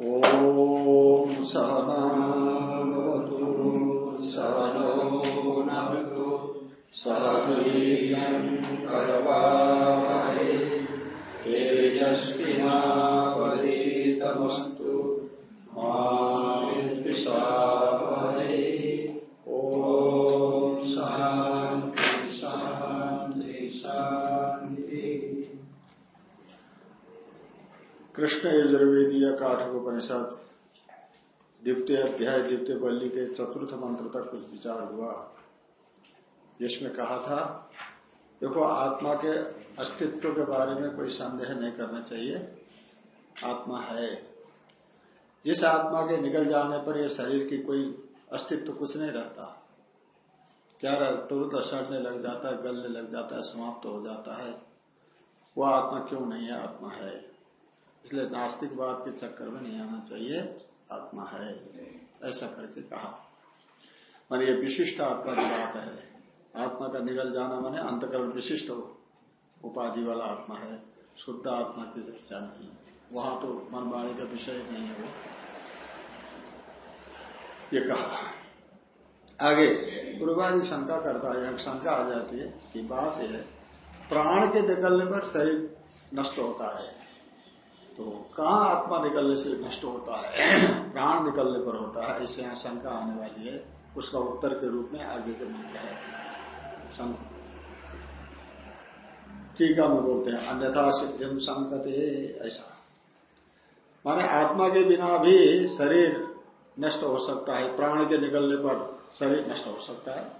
ॐ सहनावतु सहनो नभतु सह वीर्यम् करवावहै तेजस्विनावधीतमस्तु मा कृष्ण यजुर्वेदीय काठकोपनिषद द्वितीय अध्याय, द्वितीय बल्ली के चतुर्थ मंत्र तक कुछ विचार हुआ। जिसमें कहा था, देखो, आत्मा के अस्तित्व के बारे में कोई संदेह नहीं करना चाहिए। आत्मा है। जिस आत्मा के निकल जाने पर यह शरीर की कोई अस्तित्व कुछ नहीं रहता। क्या तुरंत सड़ने लग जाता है, गलने लग जाता है, समाप्त हो जाता है। वह आत्मा क्यों नहीं है? आत्मा है। इसलिए नास्तिकवाद के चक्कर में नहीं आना चाहिए। आत्मा है। ऐसा करके कहा। मान ये विशिष्ट आत्मा की बात है। आत्मा का निकल जाना माने अंतकरण विशिष्ट उपाधि वाला आत्मा है। शुद्ध आत्मा की चर्चा नहीं। वहाँ तो मनवाणी का विषय नहीं है वो। ये कहा। आगे, पूर्वादि शंका करता है। शंका आ जाती है कि बात है, प्राण के निकलने पर शरीर नष्ट होता है। तो कहा आत्मा निकलने से नष्ट होता है? प्राण निकलने पर होता है। ऐसे यहाँ शंका आने वाली है। उसका उत्तर के रूप में आगे के मंत्र है। टीका में बोलते हैं, अन्यथा सिद्धिम संकते ऐसा। माने आत्मा के बिना भी शरीर नष्ट हो सकता है। प्राण के निकलने पर शरीर नष्ट हो सकता है।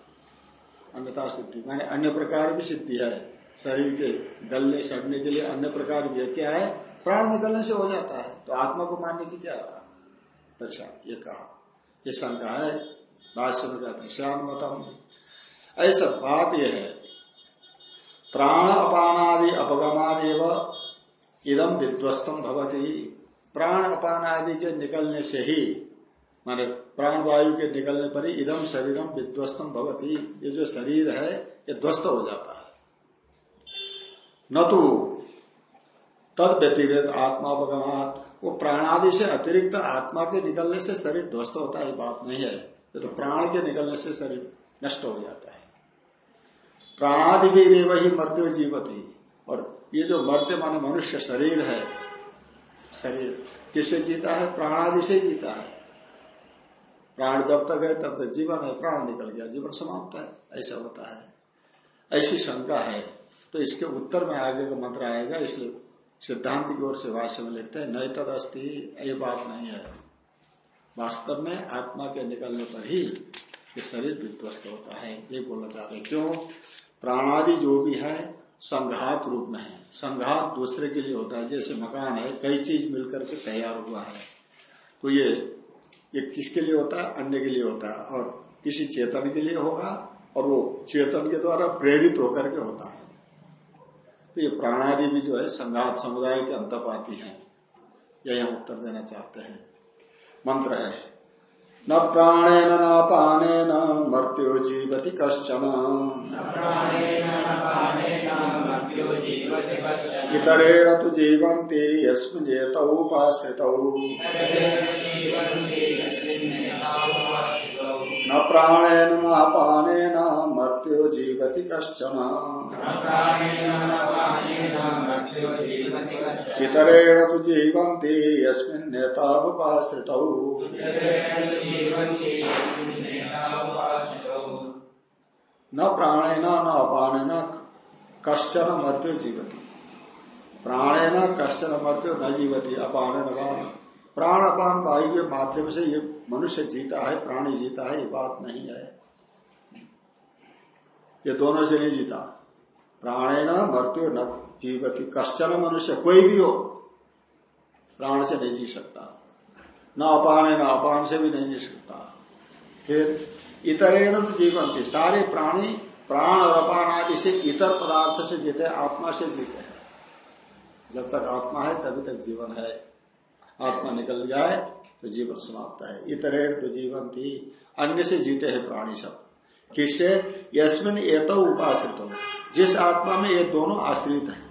अन्यथा सिद्धि। माने अन्य प्रकार भी सिद्धि है। शरीर के गलने सड़ने के लिए अन्य प्रकार भी क्या है? प्राण निकलने से हो जाता है तो आत्मा को मानने की क्या परेशान ये कहा। ये शंका है। भाष्य में कहते हैं, श्याम मतम ऐसा बात यह है, प्राण अपानादि अपगमादेव इदम विध्वस्तम भवती। प्राण अपान आदि के निकलने से ही, माने प्राण वायु के निकलने पर ही इदम शरीरम विध्वस्तम भवती। ये जो शरीर है, ये ध्वस्त हो जाता है। न तो तद व्यतिरिक्त आत्मापगमात वो प्राणादि से अतिरिक्त आत्मा के निकलने से शरीर ध्वस्त होता है बात नहीं है। ये तो प्राण के निकलने से शरीर नष्ट हो जाता है। प्राणादि भी रेव ही मृत्यु जीवती। और ये जो मर्त्य माने मनुष्य शरीर है, शरीर किससे जीता है? प्राणादि से जीता है। प्राण जब तक है, तब तक जीवन है, प्राण निकल गया, जीवन समाप्त है, ऐसा होता है। ऐसी शंका है। तो इसके उत्तर में आगे का मंत्र आएगा, इसलिए सिद्धांत की ओर से भाष्य में लिखते हैं नई तद अस्थि ये बात नहीं है। वास्तव में आत्मा के निकलने पर ही ये शरीर विध्वस्त होता है, ये बोलना चाहते हैं। क्यों? प्राणादि जो भी है, संघात रूप में है। संघात दूसरे के लिए होता है, जैसे मकान है, कई चीज़ मिलकर के तैयार हुआ है। तो ये ये किसके लिए होता है? अन्य के लिए होता है। और किसी चेतन के लिए होगा, और वो चेतन के द्वारा प्रेरित होकर के होता है। तो ये प्राणादि भी जो है संघात समुदाय के अंतपाती है। यह उत्तर देना चाहते हैं। मंत्र है न प्राणेन न पाने न मर्त्यो जीवति कश्चन। इतरेण तो जीवन्ति यस्मिन् उपाश्रितौ। न प्राणेन न पानेन मर्त्यो जीवति कश्चन। इतरेण तो जीवन्ति यस्मिन्नेतावुपाश्रितौ न प्राणेन न अपानेन कश्चन मर्त्यो जीवती। प्राणेन कश्चन मर्त्यो न जीवती अपान प्राण अपान वायु के माध्यम से ये मनुष्य जीता है, प्राणी जीता है, ये बात नहीं है। ये दोनों से नहीं जीता। प्राणे न मृत्यु न जीवती, कश्चन मनुष्य कोई भी हो, प्राण से नहीं जी सकता। न अपान है, न अपान से भी नहीं जी सकता। फिर इतरेण तो जीवन थी सारे प्राणी, प्राण और अपान आदि से इतर पदार्थ से जीते, आत्मा से जीते हैं। जब तक आत्मा है, तभी तक जीवन है। आत्मा निकल जाए तो जीवन समाप्त है। इतरेण तो जीवन थी अन्य से जीते हैं प्राणी सब। किससे? यशमिन ये तो उपाश्रित। हो जिस आत्मा में ये दोनों आश्रित हैं,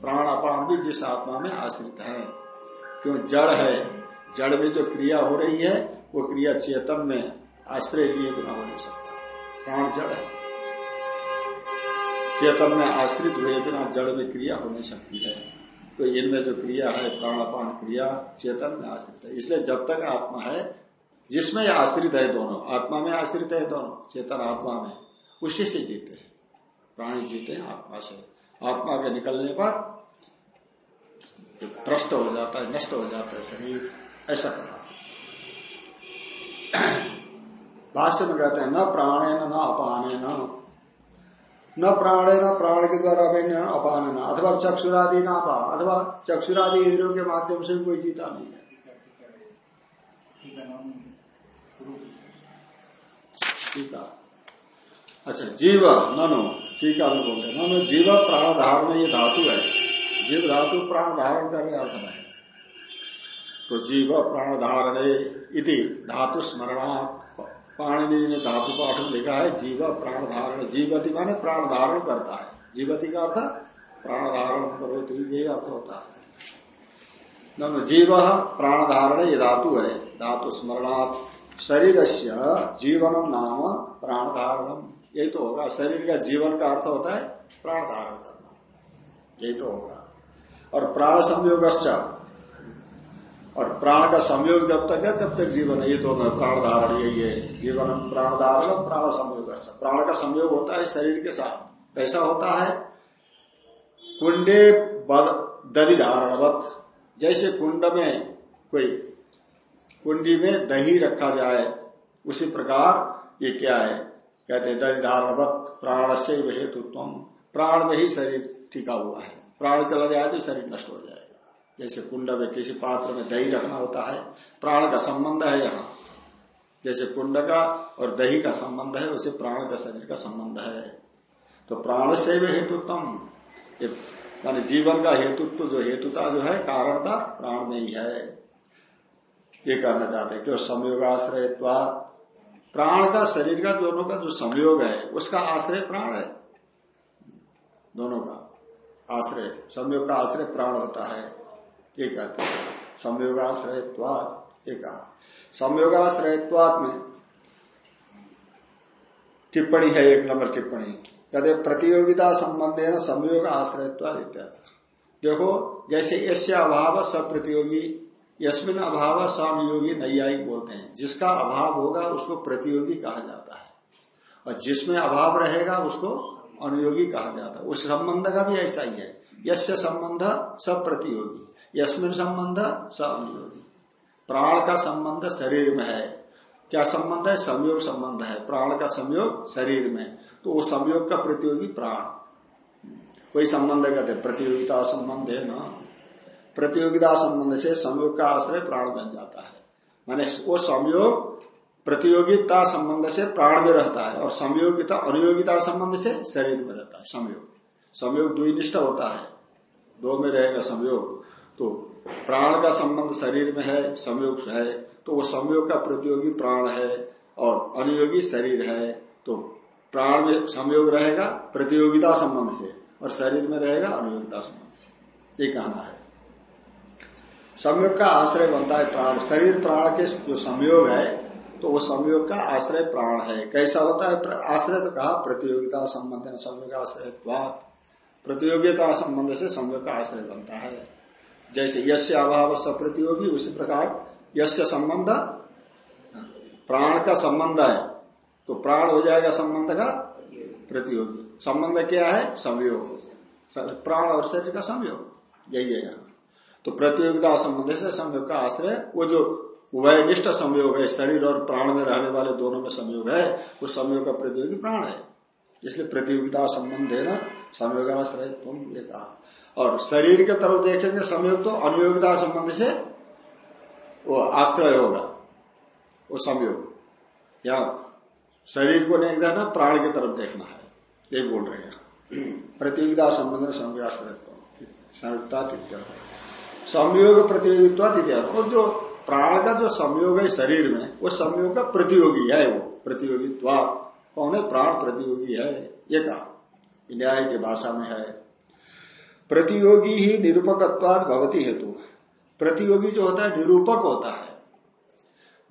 प्राण अपान भी जिस आत्मा में आश्रित है। क्यों? जड़ है। जड़ में जो क्रिया हो रही है, वो क्रिया चेतन में आश्रय लिए बिना हो नहीं सकता। प्राण जड़ है। चेतन में आश्रित हुए बिना जड़ में क्रिया हो नहीं सकती है। तो इनमें जो क्रिया है, प्राणापान क्रिया, चेतन में आश्रित है। इसलिए जब तक आत्मा है, जिसमें आश्रित है दोनों, आत्मा में आश्रित है दोनों, चेतन आत्मा में, उसी से जीते हैं। प्राणी जीते हैं, आत्मा से। आत्मा के निकलने पर भ्रष्ट हो जाता है, नष्ट हो जाता है शरीर, ऐसा कहा। भाष्य में कहते हैं, न प्राणे न अपाने न न प्राणे न प्राण के द्वारा भी न अपान न अथवा चक्षुरादि ना अपा। अथवा चक्षुरादि इंद्रियों के माध्यम से कोई जीता नहीं है। अच्छा जीव ननो है बोलते ननो जीव, प्राण, धारण, ये धातु है। जीव, धातु, प्राण, धारण करने अर्थ में है। तो जीव, प्राण, धारण इति धातु स्मरणा पाणिनि ने धातु पाठ में लिखा है, जीव प्राण धारण, जीवती माने प्राण धारण करता है। जीवती का अर्थ प्राण धारण करो तो यही अर्थ होता है। जीव प्राण धारण, ये धातु है। धातु स्मरणात् शरीर से जीवनम नाम प्राण धारणम यही तो होगा। शरीर का जीवन का अर्थ होता है प्राण धारण करना। यही तो होगा। और प्राण संयोग और प्राण का संयोग जब तक है, तब तक जीवन है। ये तो प्राण धारण, यही है। जीवन प्राण धारण प्राण संयोग प्राण का संयोग होता है शरीर के साथ। कैसा होता है? कुंडे दधि धारणवत। जैसे कुंड में कोई कुंडी में दही रखा जाए, उसी प्रकार ये क्या है? कहते हैं दधि धारणवत प्राण से हेतुत्व। प्राण में ही शरीर टिका हुआ है। प्राण चला जाए तो शरीर नष्ट हो जाएगा जैसे कुंड में किसी पात्र में दही रखना होता है, प्राण का संबंध है यहाँ। जैसे कुंड का और दही का संबंध है वैसे प्राण का शरीर का संबंध है। तो प्राण से भी हेतुत्म माने जीवन का हेतुत्व जो हेतुता जो है, कारणता प्राण में ही है। ये कहना चाहते हैं क्यों संयोगाश्रय प्राण का शरीर का दोनों का जो संयोग है, उसका आश्रय प्राण है। दोनों का आश्रय, संयोग का आश्रय प्राण होता है। ये कहते हैं। संयोगाश्रयत्वाद ये कहा। में टिप्पणी है, एक नंबर टिप्पणी। कहते प्रतियोगिता संबंधे न संयोग आश्रयत्वाद इत्यादि देखो, जैसे यश्य अभाव स प्रतियोगी यशमिन अभाव सनुयोगी नैयायिक बोलते हैं। जिसका अभाव होगा, उसको प्रतियोगी कहा जाता है। और जिसमें अभाव रहेगा, उसको अनुयोगी कहा जाता है। उस संबंध का भी ऐसा ही है। यश संबंध सब प्रतियोगी। यशमिन संबंध स अनुयोगी प्राण का संबंध शरीर में है। क्या संबंध है? संयोग संबंध है। प्राण का संयोग शरीर में। तो वो संयोग का प्रतियोगी प्राण। कोई संबंध कहते प्रतियोगिता संबंध है ना। प्रतियोगिता संबंध से संयोग का आश्रय प्राण बन जाता है। माने वो संयोग प्रतियोगिता संबंध से प्राण में रहता है और संयोगिता अनुयोगिता संबंध से शरीर में रहता है, संयोग। संयोग द्विनिष्ठ होता है। दो में रहेगा संयोग। तो प्राण का संबंध शरीर में है संयोग है तो वो संयोग का प्रतियोगी प्राण है और अनुयोगी शरीर है तो प्राण में संयोग रहेगा प्रतियोगिता संबंध से और शरीर में रहेगा अनुयोगिता संबंध से। ये कहना है। संयोग का आश्रय बनता है प्राण। शरीर प्राण के जो संयोग है तो वो संयोग का आश्रय प्राण है। कैसा होता है? आश्रय तो कहा, प्रतियोगिता संबंध, संयोग आश्रय प्रतियोगिता संबंध से संयोग का आश्रय बनता है। जैसे यश अभाव प्रतियोगी उसी प्रकार यश संबंध, प्राण का संबंध है। तो प्राण हो जाएगा संबंध का प्रतियोगी। संबंध क्या है? संयोग। प्राण और शरीर का संयोग। यही है तो प्रतियोगिता संबंध से संयोग का आश्रय, वो जो उभयनिष्ठ संयोग है, शरीर और प्राण में रहने वाले दोनों में संयोग है उस संयोग का प्रतियोगी प्राण है। इसलिए प्रतियोगिता संबंध है ना, संयोगाश्रय तुम ये कहा। और शरीर के तरफ़ देखेंगे संयोग तो अनुयोगिता संबंध से वो आश्रय होगा, वो संयोग। या शरीर को नहीं देखना, प्राण की तरफ़ देखना है ये बोल रहे हैं। प्रतियोगिता संबंध संयोगाश्रय संयोग प्रतियोगिता और जो प्राण का जो संयोग है शरीर में, वो संयोग का प्रतियोगी है वो। प्रतियोगित्वा, कौन है? प्राण प्रतियोगी है, ये कहा। न्याय की भाषा में है। प्रतियोगी ही निरूपकत्वाद भवती हेतु। प्रतियोगी जो होता है निरूपक होता है।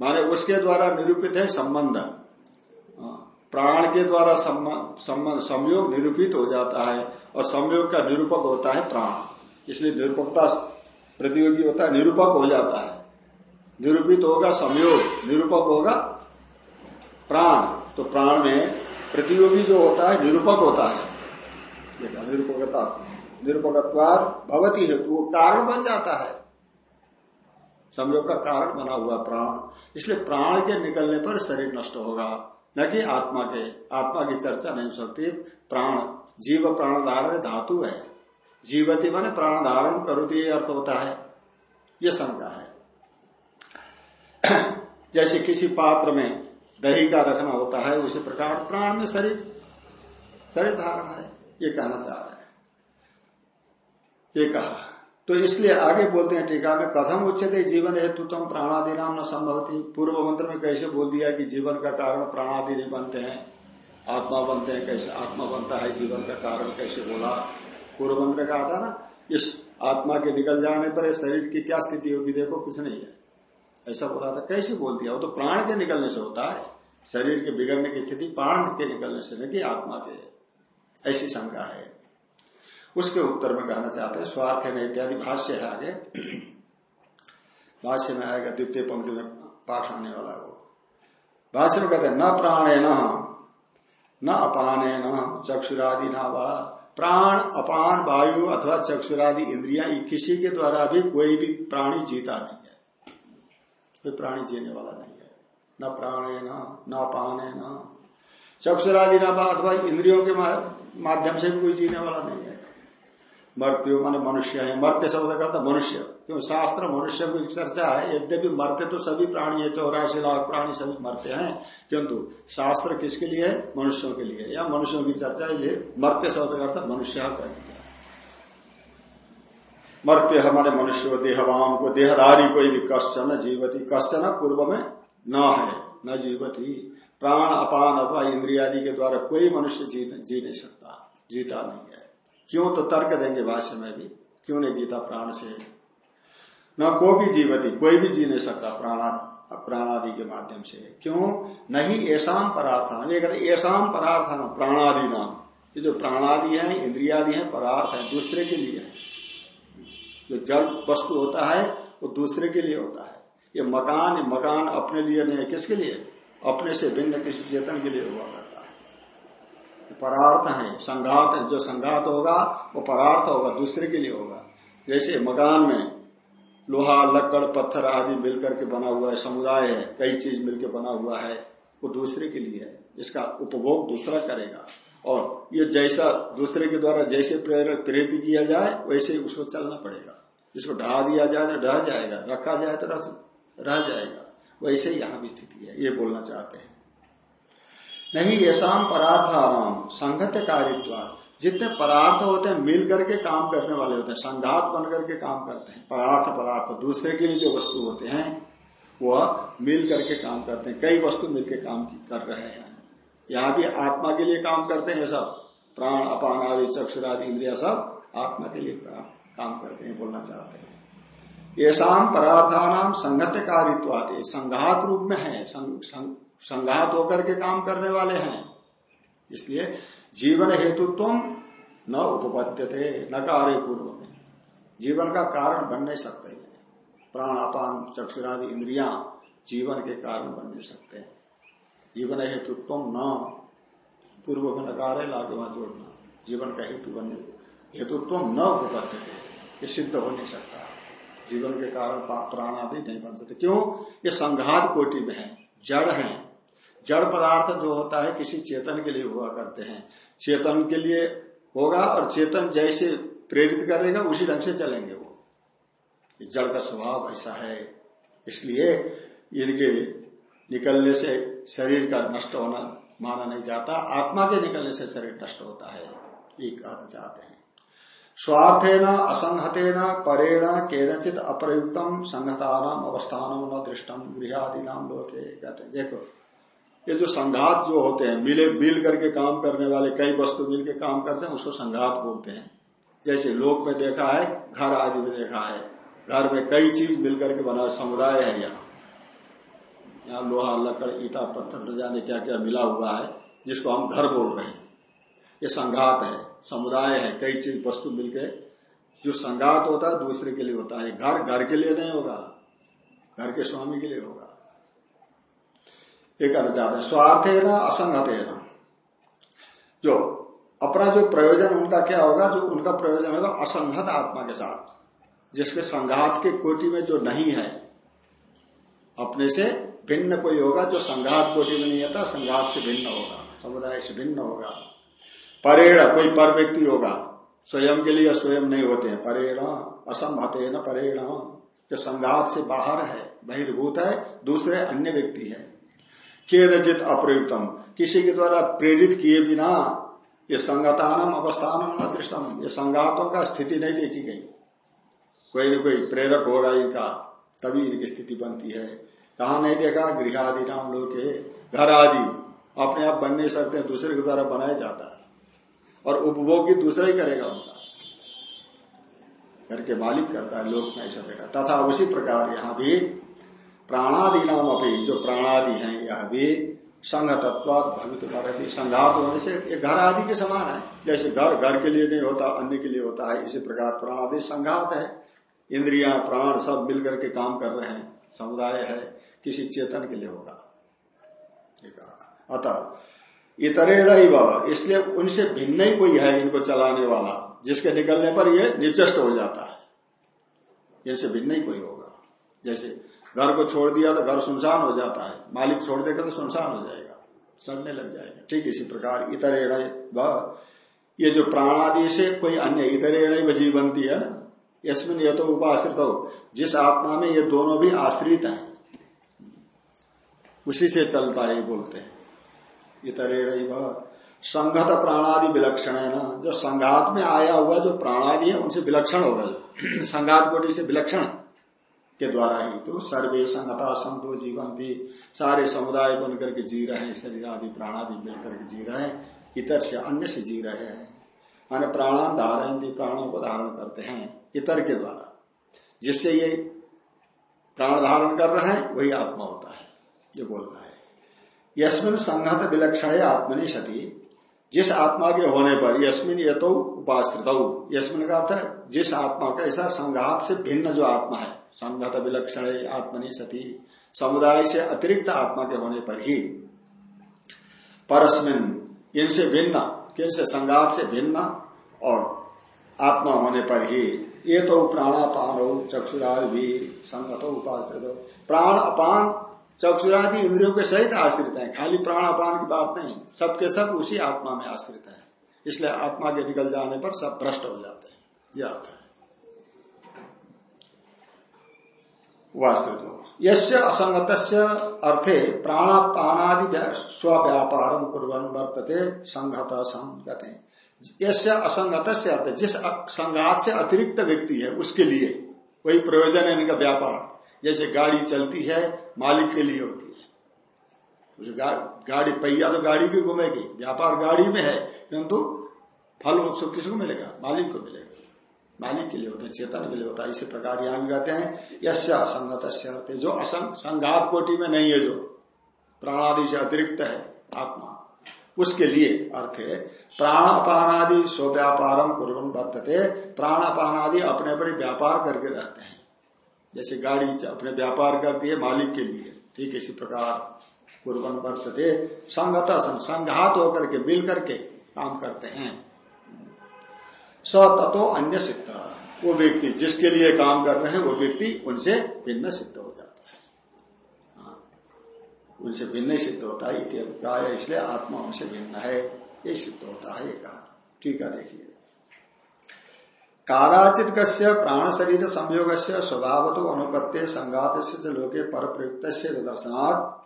माने उसके द्वारा निरूपित है संबंध। हाँ, प्राण के द्वारा संबंध संयोग निरूपित हो जाता है और संयोग का निरूपक होता है प्राण। इसलिए निरूपकता प्रतियोगी होता है निरूपक हो जाता है। निरूपित होगा संयोग निरूपक होगा प्राण। तो प्राण में प्रतियोगी जो होता है निरूपक होता है। निरूपकता। निरूपकत्वाद भवती है तो वो कारण बन जाता है। संयोग का कारण बना हुआ प्राण। इसलिए प्राण के निकलने पर शरीर नष्ट होगा, न कि आत्मा के। आत्मा की चर्चा नहीं सकती प्राण, जीव प्राण धारण धातु है। जीवती माने प्राण धारण करोती अर्थ होता है। ये शंका है। जैसे किसी पात्र में दही का रखना होता है, उसी प्रकार प्राण में शरीर शरीर धारण है। ये कहना चाह रहे हैं। ये कहा। तो इसलिए आगे बोलते हैं टीका में कथम उच्चते जीवन हेतु तुम प्राणादि नाम न संभवती। पूर्व मंत्र में कैसे बोल दिया कि जीवन का कारण प्राणादि नहीं बनते हैं? आत्मा बनते हैं कैसे? आत्मा बनता है, जीवन का कारण कैसे बोला? पूर्व मंत्र कहा था ना, इस आत्मा के निकल जाने पर शरीर की क्या स्थिति होगी? देखो, कुछ नहीं है। ऐसा बोला था, कैसे बोल दिया? वो तो प्राण के निकलने से होता है। शरीर के बिगड़ने की स्थिति प्राण के निकलने से नहीं आत्मा के ऐसी शंका है। उसके उत्तर में कहना चाहते हैं, स्वार्थ है, इत्यादि भाष्य है आगे। भाष्य में आएगा, द्वितीय पंक्ति में पाठ आने वाला वो। भाष्य में कहते हैं, न प्राणे न न अपाने न चक्षुरादि न प्राण, अपान, वायु अथवा चक्षुरादि इंद्रिया किसी के द्वारा भी कोई भी प्राणी जीता नहीं है। कोई प्राणी जीने वाला नहीं है। न प्राणे न न पाने न चक्षुरादि न अथवा इंद्रियों के माध्यम से भी कोई जीने वाला नहीं है। मृत्यु मान मनुष्य है। मर्त्य शब्द करता मनुष्य। क्यों शास्त्र मनुष्य की चर्चा है। यद्यपि मरते तो सभी प्राणी है, चौरासी लाख प्राणी सभी मरते हैं। किंतु शास्त्र किसके लिए है? मनुष्यों के लिए। या मनुष्यों की चर्चा है मरते शब्द करता मनुष्य कह मरते हमारे मनुष्य देहवान को देहधारी कोई भी कश्चन जीवती, कश्चन पूर्व में न है, न जीवती। प्राण, अपान अथवा इंद्रियादि के द्वारा कोई मनुष्य जी नहीं सकता, जीता नहीं है। क्यों तो तर्क देंगे भाष्य में भी? क्यों नहीं जीता प्राण से? न को भी जीवती, कोई भी जी नहीं सकता प्राणा, प्राणादि के माध्यम से। क्यों? नहीं ऐसा परार्थान। ये कहते ऐसा परार्थान, प्राणादि नाम। ये जो प्राणादि है, इंद्रियादि है, परार्थ है, दूसरे के लिए है। जो जड़ वस्तु होता है, वो दूसरे के लिए होता है। ये मकान मकान अपने लिए नहीं है। किसके लिए? अपने से भिन्न किसी चेतन के लिए हुआ करता परार्थ है, संघात है, जो संघात होगा, वो परार्थ होगा, दूसरे के लिए होगा। जैसे मकान में लोहा, लकड़, पत्थर आदि मिलकर के बना हुआ है, समुदाय है, कई चीज़ मिलकर बना हुआ है, वो दूसरे के लिए है। इसका उपभोग दूसरा करेगा। और ये जैसा दूसरे के द्वारा जैसे प्रेरित किया जाए, वैसे उसको चलना पड़ेगा। जिसको ढहा दिया जाए तो ढह जाएगा, रखा जाए तो रह जाएगा। वैसे यहाँ भी स्थिति है, ये बोलना चाहते हैं। नहीं ऐसा परार्थाराम संगत कारित्व जितने पदार्थ होते हैं, मिल करके काम करने वाले होते हैं, संघात बन करके काम करते हैं। पदार्थ पदार्थ दूसरे के लिए जो वस्तु होते हैं, वह मिल करके काम करते हैं। कई वस्तु मिलकर काम कर रहे हैं। यहाँ भी आत्मा के लिए काम करते हैं सब। प्राण अपान आदि चक्षुरादि, इंद्रिया सब आत्मा के लिए काम करते हैं, बोलना चाहते हैं। ऐसा पदार्थानाम संगत कारित्वाते। संघात रूप में है संघात होकर के काम करने वाले हैं। इसलिए जीवन हेतु तुम न उपपत्य थे न कार्य पूर्व में जीवन का कारण बन नहीं सकते प्राणापान चक्षुरादि इंद्रिया जीवन के कारण बन नहीं सकते हैं। जीवन हेतु तुम न। पूर्व में नकार है लागे वहाँ जोड़ना। जीवन का हेतु बनने हेतुत्व न उपबद्ध थे ये सिद्ध हो नहीं सकता। जीवन के कारण प्राण आदि नहीं बन सकते। क्यों? ये संघात कोटि में है, जड़ है। जड़ पदार्थ जो होता है किसी चेतन के लिए हुआ करते हैं। चेतन के लिए होगा और चेतन जैसे प्रेरित करेगा उसी ढंग से चलेंगे वो। जड़ का स्वभाव ऐसा है। इसलिए इनके निकलने से शरीर का नष्ट होना माना नहीं जाता। आत्मा के निकलने से शरीर नष्ट होता है। ये कहना चाहते हैं। स्वार्थे न स्वार्थेन, असंहतेन, परेण, केनचित अप्रयुक्तम, संहतानाम अवस्थान न दृष्टम गृहादि नाम लोके। कहते देखो ये जो संघात जो होते हैं, मिले, मिल करके काम करने वाले, कई वस्तु मिल के काम करते हैं, उसको संघात बोलते हैं। जैसे लोक में देखा है, घर आदि में देखा है। घर में कई चीज़ मिलकर के बना, समुदाय है यहाँ। यहाँ लोहा, लकड़, ईटा, पत्थर जाने क्या क्या मिला हुआ है, जिसको हम घर बोल रहे हैं। ये संघात है, समुदाय है, कई चीज़ वस्तु मिलके जो संघात होता है, दूसरे के लिए होता है। घर घर के लिए नहीं होगा। घर के स्वामी के लिए होगा। एक अर्थ जाते स्वार्थ है। ना असंगत है ना जो अपना जो प्रयोजन उनका क्या होगा, जो उनका प्रयोजन होगा, असंगत आत्मा के साथ। जिसके संघात के कोटि में जो नहीं है, अपने से भिन्न कोई होगा, जो संघात कोटि में नहीं आता, संघात से भिन्न होगा, समुदाय से भिन्न होगा। परेण, कोई पर व्यक्ति होगा, स्वयं के लिए स्वयं नहीं होते हैं। परेण असंभते न परेण, जो संघात से बाहर है, बहिर्भूत है, दूसरे अन्य व्यक्ति है। के रचित अप्रयुक्तम। किसी के द्वारा प्रेरित किए बिना ये संगतानम अवस्थान न दृष्टम ये संघातों का स्थिति नहीं देखी गई। कोई न कोई प्रेरक होगा इनका, तभी इनकी स्थिति बनती है। कहा नहीं देखा? गृह आदि नाम लोग के घर आदि अपने आप बन नहीं सकते, दूसरे के द्वारा बनाया जाता है। और उपभोग भी दूसरा ही करेगा उनका। घर के मालिक करता है लोग में ऐसा देखा। तथा उसी प्रकार यहाँ भी प्राणादि नाम अपनी जो प्राणादि हैं, यह भी संघ तत्व भवित संघात होने से ये घर आदि के समान है। जैसे घर घर के लिए नहीं होता, अन्य के लिए होता है, इसी प्रकार प्राणादि संघात है। इंद्रिया, प्राण सब मिलकर के काम कर रहे हैं। समुदाय है, किसी चेतन के लिए होगा। अतः, इतरेण इसलिए उनसे भिन्न ही कोई है, इनको चलाने वाला, जिसके निकलने पर ये निचष्ट हो जाता है। इनसे भिन्न ही कोई होगा। जैसे घर को छोड़ दिया तो घर सुनसान हो जाता है। मालिक छोड़ देगा तो सुनसान हो जाएगा। सड़ने लग जाएगा। ठीक इसी प्रकार इतर इतरेण ये जो प्राणादि से कोई अन्य इतरेण जीवंती है ना? इसमें यह तो उपाश्रित। हो जिस आत्मा में ये दोनों भी आश्रित हैं, उसी से चलता है बोलते हैं। इतरेण संघत प्राणादि विलक्षण है ना? जो संघात में आया हुआ जो प्राणादि है, उनसे विलक्षण होगा जो संघात कोटि से विलक्षण। के द्वारा ही। तो सर्वे संगता संतो जीवन भी सारे समुदाय बन करके जी रहे हैं, शरीर आदि, प्राण आदि मिलकर के जी रहे हैं, इतर से अन्य से जी रहे हैं। माने प्राणान धारण प्राणों को धारण करते हैं, इतर के द्वारा। जिससे ये प्राण धारण कर रहे हैं, वही आत्मा होता है जो बोल रहा है। यशमिन संघत विलक्षण आत्मनि सती जिस आत्मा के होने पर यशमिन ये तो यशमिन का अर्थ है, जिस आत्मा का ऐसा संघात से भिन्न जो आत्मा है, संघत विलक्षण आत्मनि सती, समुदाय से अतिरिक्त आत्मा के होने पर ही, परस्मिन, इनसे भिन्न किनसे संघात से भिन्न और आत्मा होने पर ही ये तो प्राणापान हो चक्षुराज भी संगत हो उपाश्रित। प्राण अपान चक्षुरादि इंद्रियों के सहित आश्रित है। खाली प्राणापान की बात नहीं। सबके सब उसी आत्मा में आश्रित है। इसलिए आत्मा के निकल जाने पर सब भ्रष्ट हो जाते हैं। यह अर्थ है। वास्तव यस्य असंगत अर्थे प्राणापानादि स्व्यापार कुरन वर्तते संघत संगते। यस्य असंगत अर्थ, जिस संघात से अतिरिक्त व्यक्ति है, उसके लिए वही प्रयोजन है इनका व्यापार। जैसे गाड़ी चलती है मालिक के लिए होती है। उसे गा, गाड़ी पहिया तो गाड़ी की घूमेगी व्यापार गाड़ी में है किंतु फल उसको किसको मिलेगा? मालिक को मिलेगा। मालिक के लिए होता है चेतन के लिए होता है इसी प्रकार यहाँ भी कहते हैं यश असंगत जो असंग संघात कोटि में नहीं है जो प्राणादि से अतिरिक्त है आत्मा उसके लिए अर्थ है प्राण प्राणापानादि स्व्यापारम कुरन वर्तते प्राणापानादि अपने पर व्यापार करके रहते हैं। जैसे गाड़ी अपने व्यापार करती है मालिक के लिए। ठीक इसी प्रकार कुर्बन वर्तते। संगत संघात होकर के मिल करके काम करते हैं। स अन्य सिद्ध। वो व्यक्ति जिसके लिए काम कर रहे हैं वो व्यक्ति उनसे भिन्न सिद्ध हो जाता है। हाँ, उनसे भिन्न सिद्ध होता है अभिप्राय इसलिए आत्मा उनसे भिन्न है। ये सिद्ध होता है ये कहा। ठीक है देखिए। कादाचित प्राण शरीर संयोग से स्वभाव तो अनुपत्य संघात से लोके पर प्रयुक्त से दर्शनात्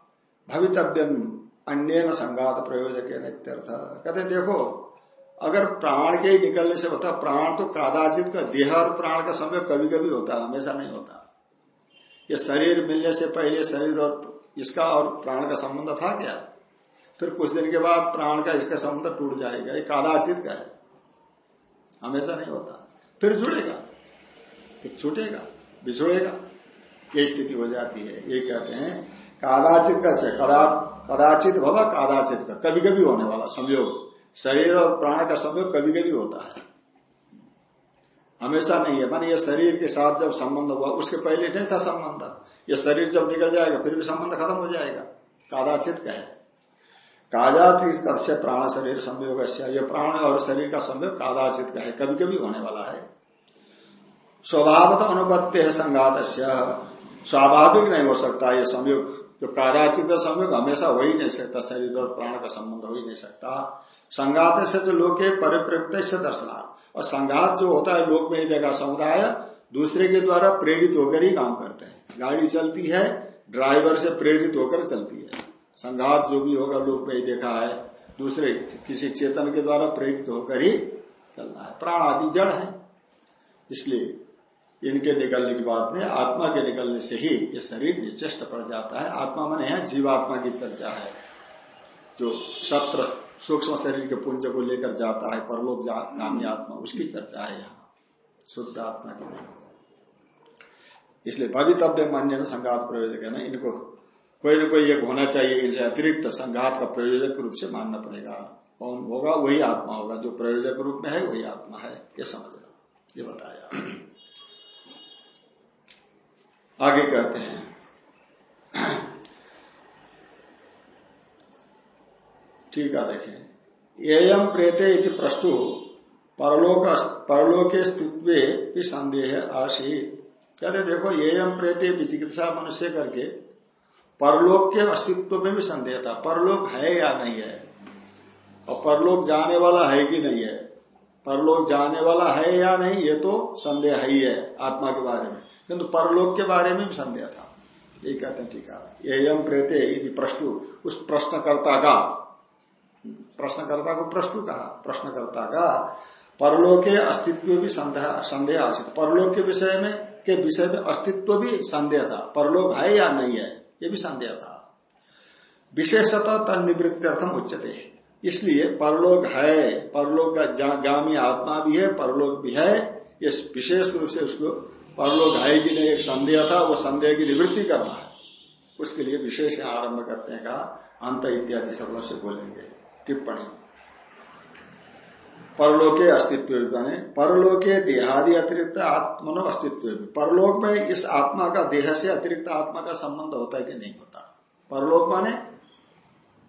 भवितव्यम अन्य संघात प्रयोजक कहते देखो, अगर प्राण के ही निकलने से होता, प्राण तो कादाचित का देह और प्राण का समय कभी कभी होता है हमेशा नहीं होता। ये शरीर मिलने से पहले शरीर और इसका और प्राण का संबंध था क्या? फिर कुछ दिन के बाद प्राण का इसका संबंध टूट जाएगा, ये कादाचित का है। हमेशा नहीं होता। फिर जुड़ेगा, फिर छूटेगा, बिछुड़ेगा। ये स्थिति हो जाती है। ये कहते हैं, कादाचित का से, कदा, कदाचित भवा, कादाचित का। कभी कभी होने वाला संयोग। शरीर और प्राण का संयोग कभी कभी होता है। हमेशा नहीं है। मानी ये शरीर के साथ जब संबंध हुआ, उसके पहले नहीं था संबंध। ये शरीर जब निकल जाएगा, फिर भी संबंध खत्म हो जाएगा। कादाचित का है कादाचित से प्राण शरीर संयोग ये प्राण और शरीर का संयोग कादाचित का है कभी कभी होने वाला है। स्वभावत अनुपत्य है संघात स्वाभाविक नहीं हो सकता ये संयोग, जो कादाचित संयोग हमेशा हो ही नहीं सकता, शरीर और प्राण का संबंध हो ही नहीं सकता। संघात से जो लोग परिप्रयुक्त से दर्शनार्थ और संघात जो होता है, लोक में ही देखा समुदाय, दूसरे के द्वारा प्रेरित होकर ही काम करते हैं। गाड़ी चलती है, ड्राइवर से प्रेरित होकर चलती है। संघात जो भी होगा, लोक में ही देखा है। दूसरे किसी चेतन के द्वारा प्रेरित होकर ही चलना है। प्राण आदि जड़ है। इसलिए इनके निकलने की बात में आत्मा के निकलने से ही ये शरीर निश्चिष्ट पड़ जाता है। आत्मा मन है जीवात्मा की चर्चा है। जो सत्र सूक्ष्म शरीर के पुंज को लेकर जाता है, परलोक नामी आत्मा, उसकी चर्चा है यहाँ। शुद्ध आत्मा की नहीं। इसलिए भवितव्य मान्य संघात प्रयोजक है ना, इनको कोई ना कोई एक होना चाहिए, इनसे अतिरिक्त संघात का प्रयोजक रूप से मानना पड़ेगा। कौन होगा? वही आत्मा होगा। जो प्रयोजक रूप में है, वही आत्मा है। ये समझना ये बताया। आगे कहते हैं। ठीक है, देखें। एयम प्रेते इति प्रस्तु। परलोक परलोके स्थित्व भी संदेह आशीत कहते देखो एयम प्रेते चिकित्सा मनुष्य करके परलोक के अस्तित्व में भी संदेह था। परलोक है या नहीं है? और परलोक जाने वाला है कि नहीं है? परलोक जाने वाला है या नहीं, ये तो संदेह ही है आत्मा के बारे में। किंतु परलोक के बारे में भी संदेह था। यही कहते हैं ठीक है। एयम प्रेते प्रश्न उस प्रश्नकर्ता का, प्रश्नकर्ता को प्रश्न कहा। प्रश्नकर्ता का परलोक के अस्तित्व भी संदेह संदेह आसित परलोक के विषय में, के विषय में अस्तित्व भी संदेह था। परलोक है या नहीं है? ये भी संदेह था। विशेषतः तन निवृत्त्यर्थम उच्चते इसलिए परलोक है, परलोक का गामी आत्मा भी है, परलोक भी है। इस विशेष रूप से उसको परलोक है कि नहीं, एक संदेह था, वो संदेह की निवृत्ति करना है। उसके लिए विशेष आरंभ करते हैं, कहा, अंत इत्यादि शब्दों से बोलेंगे। टिप्पणी। परलोके अस्तित्व माने परलोके देहादि अतिरिक्त आत्मनो अस्तित्व परलोक में इस आत्मा का देह से अतिरिक्त आत्मा का संबंध होता है कि नहीं होता? परलोक माने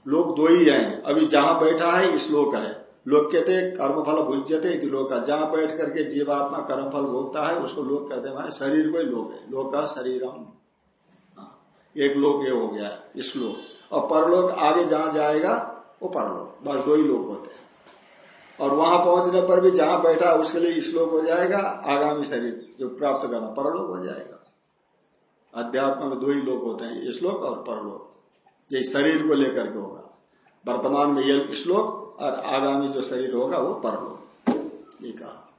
लोग दो ही हैं। अभी जहाँ बैठा है इस लोक है। लोग कहते कर्मफल भुजते लोग का जहाँ बैठ करके जीवात्मा कर्मफल भोगता है उसको लोग कहते हैं। माने शरीर को ही लोग है। लोक का शरीरम। हाँ, एक लोक ये हो गया इस लोक। और परलोक आगे जहाँ जाएगा वो परलोक। बस दो ही लोग होते हैं। और वहाँ पहुँचने पर भी जहाँ बैठा उसके लिए श्लोक हो जाएगा, आगामी शरीर, जो प्राप्त करना, परलोक हो जाएगा। अध्यात्म में दो ही लोग होते हैं श्लोक और परलोक। ये शरीर को लेकर के होगा। वर्तमान में ये श्लोक और आगामी जो शरीर होगा, वो परलोक। ये कहा।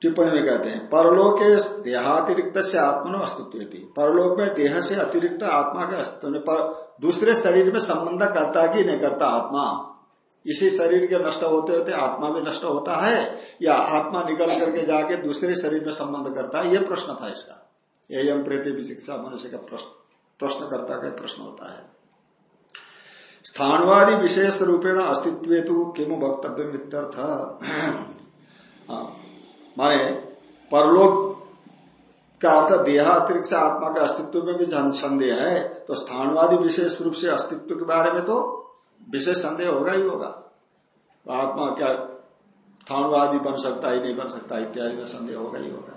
टिप्पणी में कहते हैं, परलोक के देहातिरिक्त से आत्मा अस्तित्व परलोक में देह से अतिरिक्त आत्मा के अस्तित्व में दूसरे शरीर में संबंध करता कि नहीं करता आत्मा? इसी शरीर के नष्ट होते होते आत्मा भी नष्ट होता है या आत्मा निकल करके जाके दूसरे शरीर में संबंध करता है? यह प्रश्न था इसका। एयम प्रेति विशिक्षा मनुष्य का प्रश्न प्रश्नकर्ता का प्रश्न होता है। स्थानवादी विशेष रूपेण अस्तित्व तो किमु वक्तव्य मित्यर्थ हाँ, माने परलोक का अर्थ देहातिरिक्त आत्मा के अस्तित्व में भी संदेह है। तो स्थानवादी विशेष रूप से अस्तित्व के बारे में तो विशेष संदेह होगा ही होगा। आत्मा क्या स्थानवादी बन सकता ही, नहीं बन सकता इत्यादि में संदेह होगा ही होगा।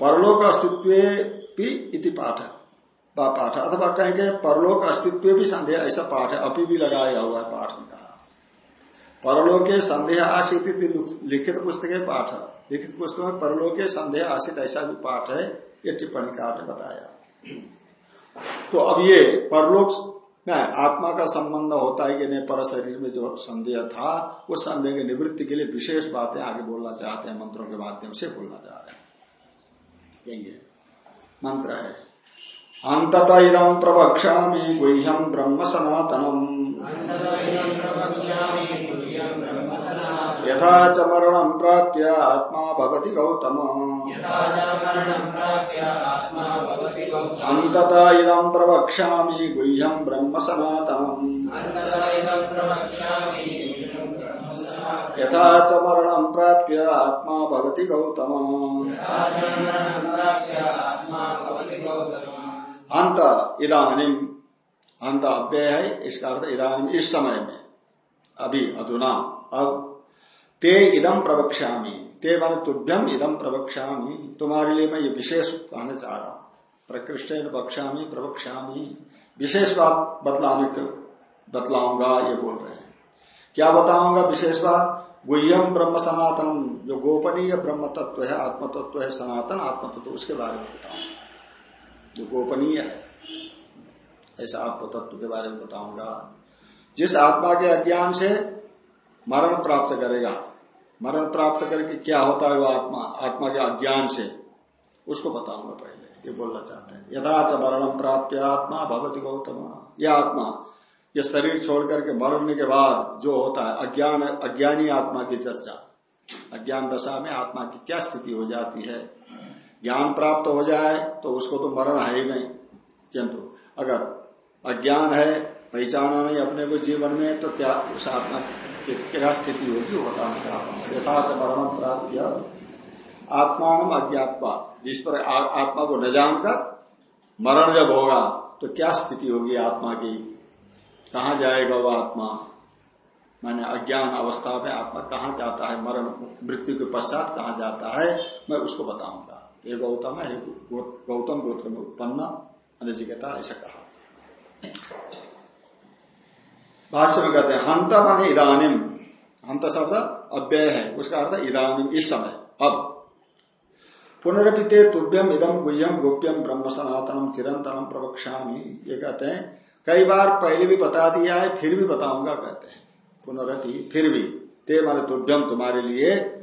परलोक अस्तित्व भी इति पाठ पाठ अथवा कहेंगे परलोक अस्तित्व भी संदेह, ऐसा पाठ है। अपी भी लगाया हुआ है पाठ में कहा परलोक संदेह आशित लिखित पुस्तक है। पाठ लिखित पुस्तक में परलोक संदेह आशित ऐसा भी पाठ है, ये टिप्पणी कार ने बताया। तो अब ये परलोक न आत्मा का संबंध होता है कि नहीं, पर शरीर में जो संदेह था, उस संदेह की निवृत्ति के लिए विशेष बातें आगे बोलना चाहते हैं, मंत्रों के माध्यम से बोलना चाह रहे हैं। यही है। मंत्र है। अंतत इदम प्रवक्षा गुह्यम ब्रह्म सनातनम। यथा च मरणं प्राप्य आत्मा भवति गौतम। अन्तत इदं प्रवक्ष्यामि गुह्यं ब्रह्म सनातनम्। यथा च मरणं प्राप्य आत्मा भवति गौतम। अंत इदानीम अंत अव्यय है इसका अर्थ इदानीम इस समय में। अभी अधुना अब ते इदम प्रवक्ष्यामी। ते मान तुभ्यम इदम प्रवक्ष्यामी। तुम्हारे लिए मैं ये विशेष कहना चाह रहा हूँ। प्रकृष्ट बक्ष्यामी प्रवक्ष्यामी। विशेष बात बतलाने को बतलाऊँगा, ये बोल रहे हैं। क्या बताऊँगा विशेष बात? गुह्यम ब्रह्म सनातनम जो गोपनीय ब्रह्म तत्व है आत्म तत्व है, सनातन आत्म तत्व उसके बारे में बताऊँगा। जो गोपनीय है, ऐसा आत्म तत्व के बारे में बताऊँगा। जिस आत्मा के अज्ञान से मरण प्राप्त करेगा मरण प्राप्त करके क्या होता है वो आत्मा आत्मा के अज्ञान से, उसको बताऊँगा पहले, ये बोलना चाहते हैं। यथाच मरणम प्राप्त आत्मा भगवती गौतम। यह आत्मा, ये शरीर छोड़ करके मरने के बाद जो होता है, अज्ञान, अज्ञानी आत्मा की चर्चा। अज्ञान दशा में आत्मा की क्या स्थिति हो जाती है? ज्ञान प्राप्त हो जाए तो उसको तो मरण है ही नहीं। किंतु अगर अज्ञान है पहचाना नहीं अपने को जीवन में तो क्या उस आत्मा की क्या स्थिति होगी, वो बताना चाहता हूँ। यथाच मरण प्राप्त आत्मान अज्ञात्मा जिस पर आत्मा को न जानकर मरण जब होगा तो क्या स्थिति होगी आत्मा की? कहा जाएगा वो आत्मा? मैंने अज्ञान अवस्था में आत्मा कहाँ जाता है? मरण, मृत्यु के पश्चात कहा जाता है? मैं उसको बताऊँगा। ये गौतम है गौतम गोत्र में उत्पन्न। अनिजिकता ऐसा कहा। भाष्य में कहते हैं, हंत माने इदानिम हंत शब्द अव्यय है, उसका अर्थ इदानिम इस समय, अब। पुनरपिते तुभ्यम इदम गुह्यम गोप्यम ब्रह्म सनातनम चिरंतनम प्रवक्षामी ये कहते हैं, कई बार पहले भी बता दिया है, फिर भी बताऊँगा, कहते हैं। पुनरपि, फिर भी। ते माने तुभ्यम तुम्हारे लिए।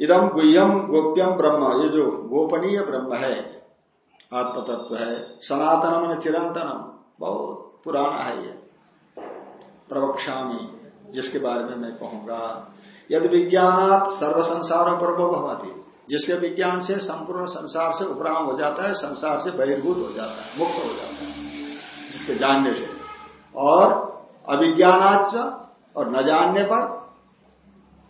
इदम गुह्यम गोप्यम ब्रह्म, ये जो गोपनीय ब्रह्म है आत्म तत्व है सनातनम चिरंतनम बहुत पुराना है ये। प्रवक्षा जिसके बारे में मैं कहूँगा। यदि विज्ञान सर्व संसार पर भवती, जिसके विज्ञान से संपूर्ण संसार से उपराम हो जाता है, संसार से बहिर्भूत हो जाता है, मुक्त हो जाता है, जिसके जानने से। और अभिज्ञानाच और न जानने पर,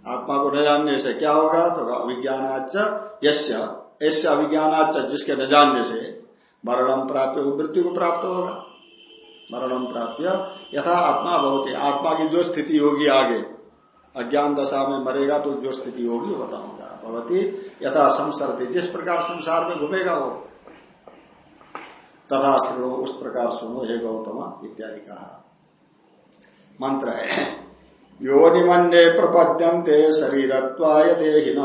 आत्मा को न जानने से क्या होगा? तो अभिज्ञानाच यश्य ऐसे अभिज्ञानाच जिसके न जानने से मरणम प्राप्त मृत्यु को प्राप्त होगा। मरणम प्राप्त यथा आत्मा बहुत आत्मा की जो स्थिति होगी आगे, अज्ञान दशा में मरेगा तो जो स्थिति होगी वो बताऊँगा। भगवती यथा संसरती जिस प्रकार संसार में घूमेगा वो। तथा सुनो, उस प्रकार सुनो, हे गौतम, इत्यादि कहा। मंत्र है, योनिमन्ये प्रपद्यन्ते शरीरत्वाय देहिना।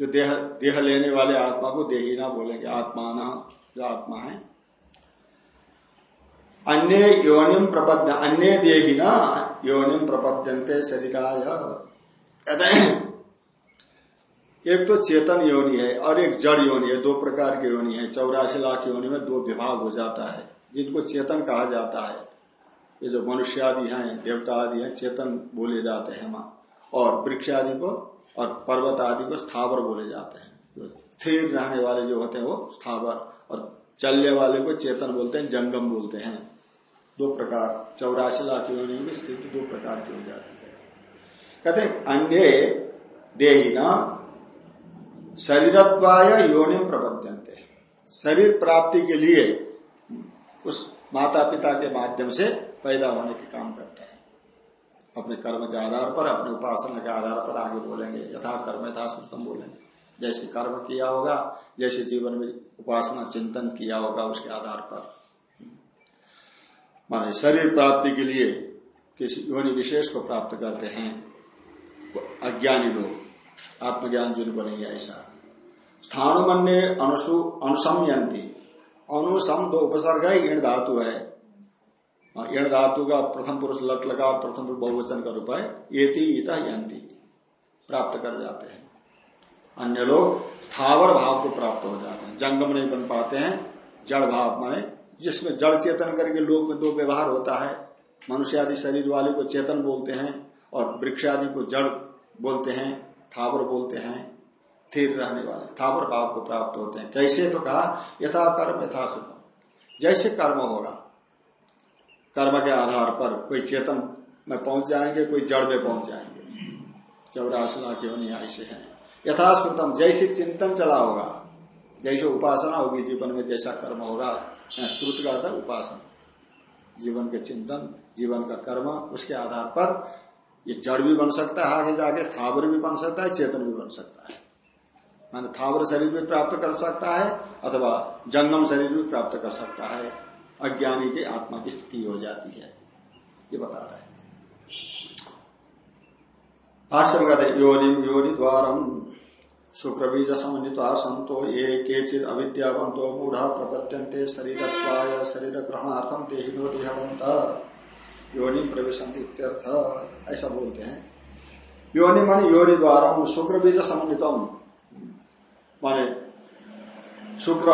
जो देह देह लेने वाले आत्मा को देहिना बोलेंगे। आत्मान जो आत्मा है। अन्य योनिम प्रपद्य, अन्य देहिना योनिम प्रपद्यंते शरीराय एक तो चेतन योनि है और एक जड़ योनि है, दो प्रकार की योनि है। चौरासी लाख योनि में दो विभाग हो जाता है, जिनको चेतन कहा जाता है। ये जो मनुष्य आदि हैं, देवता आदि हैं, चेतन बोले जाते हैं माँ और वृक्ष आदि को और पर्वत आदि को स्थावर बोले जाते हैं। जो स्थिर रहने वाले जो होते हैं वो स्थावर और चलने वाले को चेतन बोलते हैं, जंगम बोलते हैं। दो प्रकार चौरासी लाख योनियों की स्थिति दो प्रकार की हो जाती है। कहते अन्य देहिना शरीरत्वाय योनि प्रबद्धनते शरीर प्राप्ति के लिए उस माता पिता के माध्यम से पैदा होने के काम करते हैं। अपने कर्म के आधार पर, अपने उपासना के आधार पर आगे बोलेंगे। यथा कर्म यथा श्रुतम बोलेंगे। जैसे कर्म किया होगा, जैसे जीवन में उपासना, चिंतन किया होगा, उसके आधार पर। माने शरीर प्राप्ति के लिए किसी योनि विशेष को प्राप्त करते हैं अज्ञानी लोग आत्मज्ञान जिनको नहीं है ऐसा। स्थान मन्य अनुसु अनुसमयंती अनुसम दो उपसर्ग है ईण धातु है। ईण धातु का प्रथम पुरुष लट लगा प्रथम पुरुष बहुवचन का रूप है, ये यंती, प्राप्त कर जाते हैं। अन्य लोग स्थावर भाव को प्राप्त हो जाते हैं, जंगम नहीं बन पाते हैं, जड़ भाव, माने जिसमें जड़ चेतन करके लोग में दो व्यवहार होता है मनुष्य आदि शरीर वाले को चेतन बोलते हैं और वृक्ष आदि को जड़ बोलते हैं, थावर बोलते हैं, स्थिर रहने वाले थावर भाव को प्राप्त होते हैं। कैसे? तो कहा, यथा कर्म, यथा जैसे कर्म होगा कर्म के आधार पर कोई चेतन में पहुँच जाएँगे, कोई जड़ में पहुँच जाएँगे। चौरासी लाख नहीं ऐसे हैं। यथाश्रुतम, जैसे चिंतन चला होगा, जैसे उपासना होगी जीवन में, जैसा कर्म होगा श्रुत का था उपासना। जीवन के चिंतन, जीवन का कर्म, उसके आधार पर ये जड़ भी बन सकता है, आगे जाके स्थावर भी बन सकता है, चेतन भी बन सकता है। मान थावर शरीर भी प्राप्त कर सकता है, अथवा जंगम शरीर भी प्राप्त कर सकता है। अज्ञानी की आत्मा की स्थिति हो जाती है। ये बता रहे हैं। भाष्य में कहते योनि योनि द्वारम शुक्र बीज समन्वित संतो ये केचित अविद्यावंतो मूढ़ा प्रपत्यंते शरीर शरीर ग्रहणार्थम देहिनो देहवंत योनि प्रवेश ऐसा बोलते हैं। योनि मान योनि द्वारा शुक्र बीज समन्वितम माने शुक्र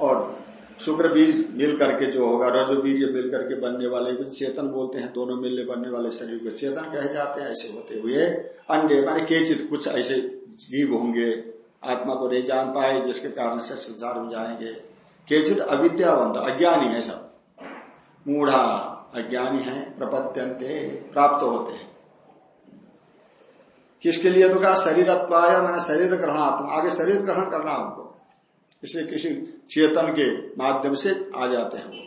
और शुक्र बीज मिल करके जो होगा, रजो बीज मिल करके बनने वाले चेतन बोलते हैं, दोनों मिलने बनने वाले शरीर को चेतन कहे जाते हैं, ऐसे होते हुए अन्य माने केचित कुछ ऐसे जीव होंगे, आत्मा को नहीं जान पाए, जिसके कारण से संसार में जाएँगे। केचित अविद्यावंत, अज्ञानी है सब। मूढ़ा, अज्ञानी है प्रपत्यंते प्राप्त होते हैं। किसके लिए तो कहा शरीर मैंने शरीर ग्रहण आत्मा आगे शरीर ग्रहण करना हमको इसलिए किसी चेतन के माध्यम से आ जाते हैं वो।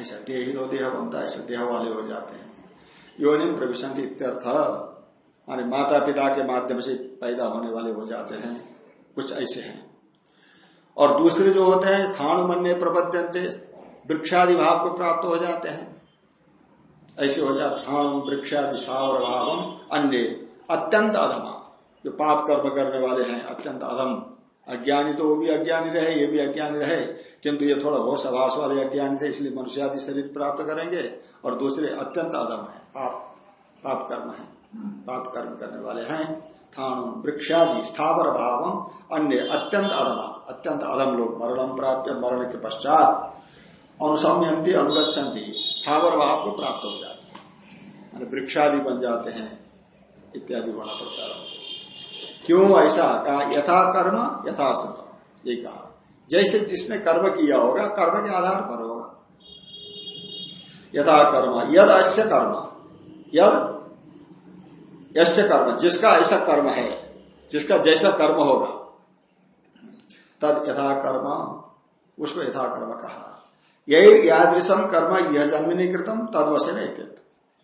ऐसा देहिनो देह बनता है, ऐसे देह वाले हो जाते हैं। योनि प्रविशंति इत्यर्थ। माने माता पिता के माध्यम से पैदा होने वाले हो जाते हैं। कुछ ऐसे हैं। और दूसरे जो होते हैं, स्थान मन में प्रबद्यंते वृक्षादि भाव को प्राप्त हो जाते हैं। ऐसे हो जाते स्थान, वृक्षादि सावर भाव अन्य, अत्यंत अधमा। जो पाप कर्म करने वाले हैं, अत्यंत अधम। अज्ञानी तो वो भी अज्ञानी रहे, ये भी अज्ञानी रहे। किंतु ये थोड़ा होश आभास वाले अज्ञानी थे, इसलिए मनुष्य आदि शरीर प्राप्त करेंगे और दूसरे अत्यंत अदम है, पाप पाप कर्म है, पाप कर्म करने वाले हैं। थाणु वृक्षादि स्थावर भाव अन्य अत्यंत अधमा, अत्यंत अधम लोग मरणम प्राप्त मरण के पश्चात अनुसमयंती अनुगछन्ति स्थावर भाव को प्राप्त हो जाते हैं। वृक्षादि बन जाते हैं, इत्यादि होना पड़ता है। क्यों ऐसा कहा यथा कर्म, यथा ये कहा। जैसे जिसने कर्म किया होगा, कर्म के आधार पर होगा। यथा कर्म, यद अश्य कर्म। यद यश्य कर्म, जिसका ऐसा कर्म है, जिसका जैसा कर्म होगा। तद यथा कर्म, उसको यथा कर्म कहा। यही यादृशम कर्म, यह जन्म कृतम तद वसे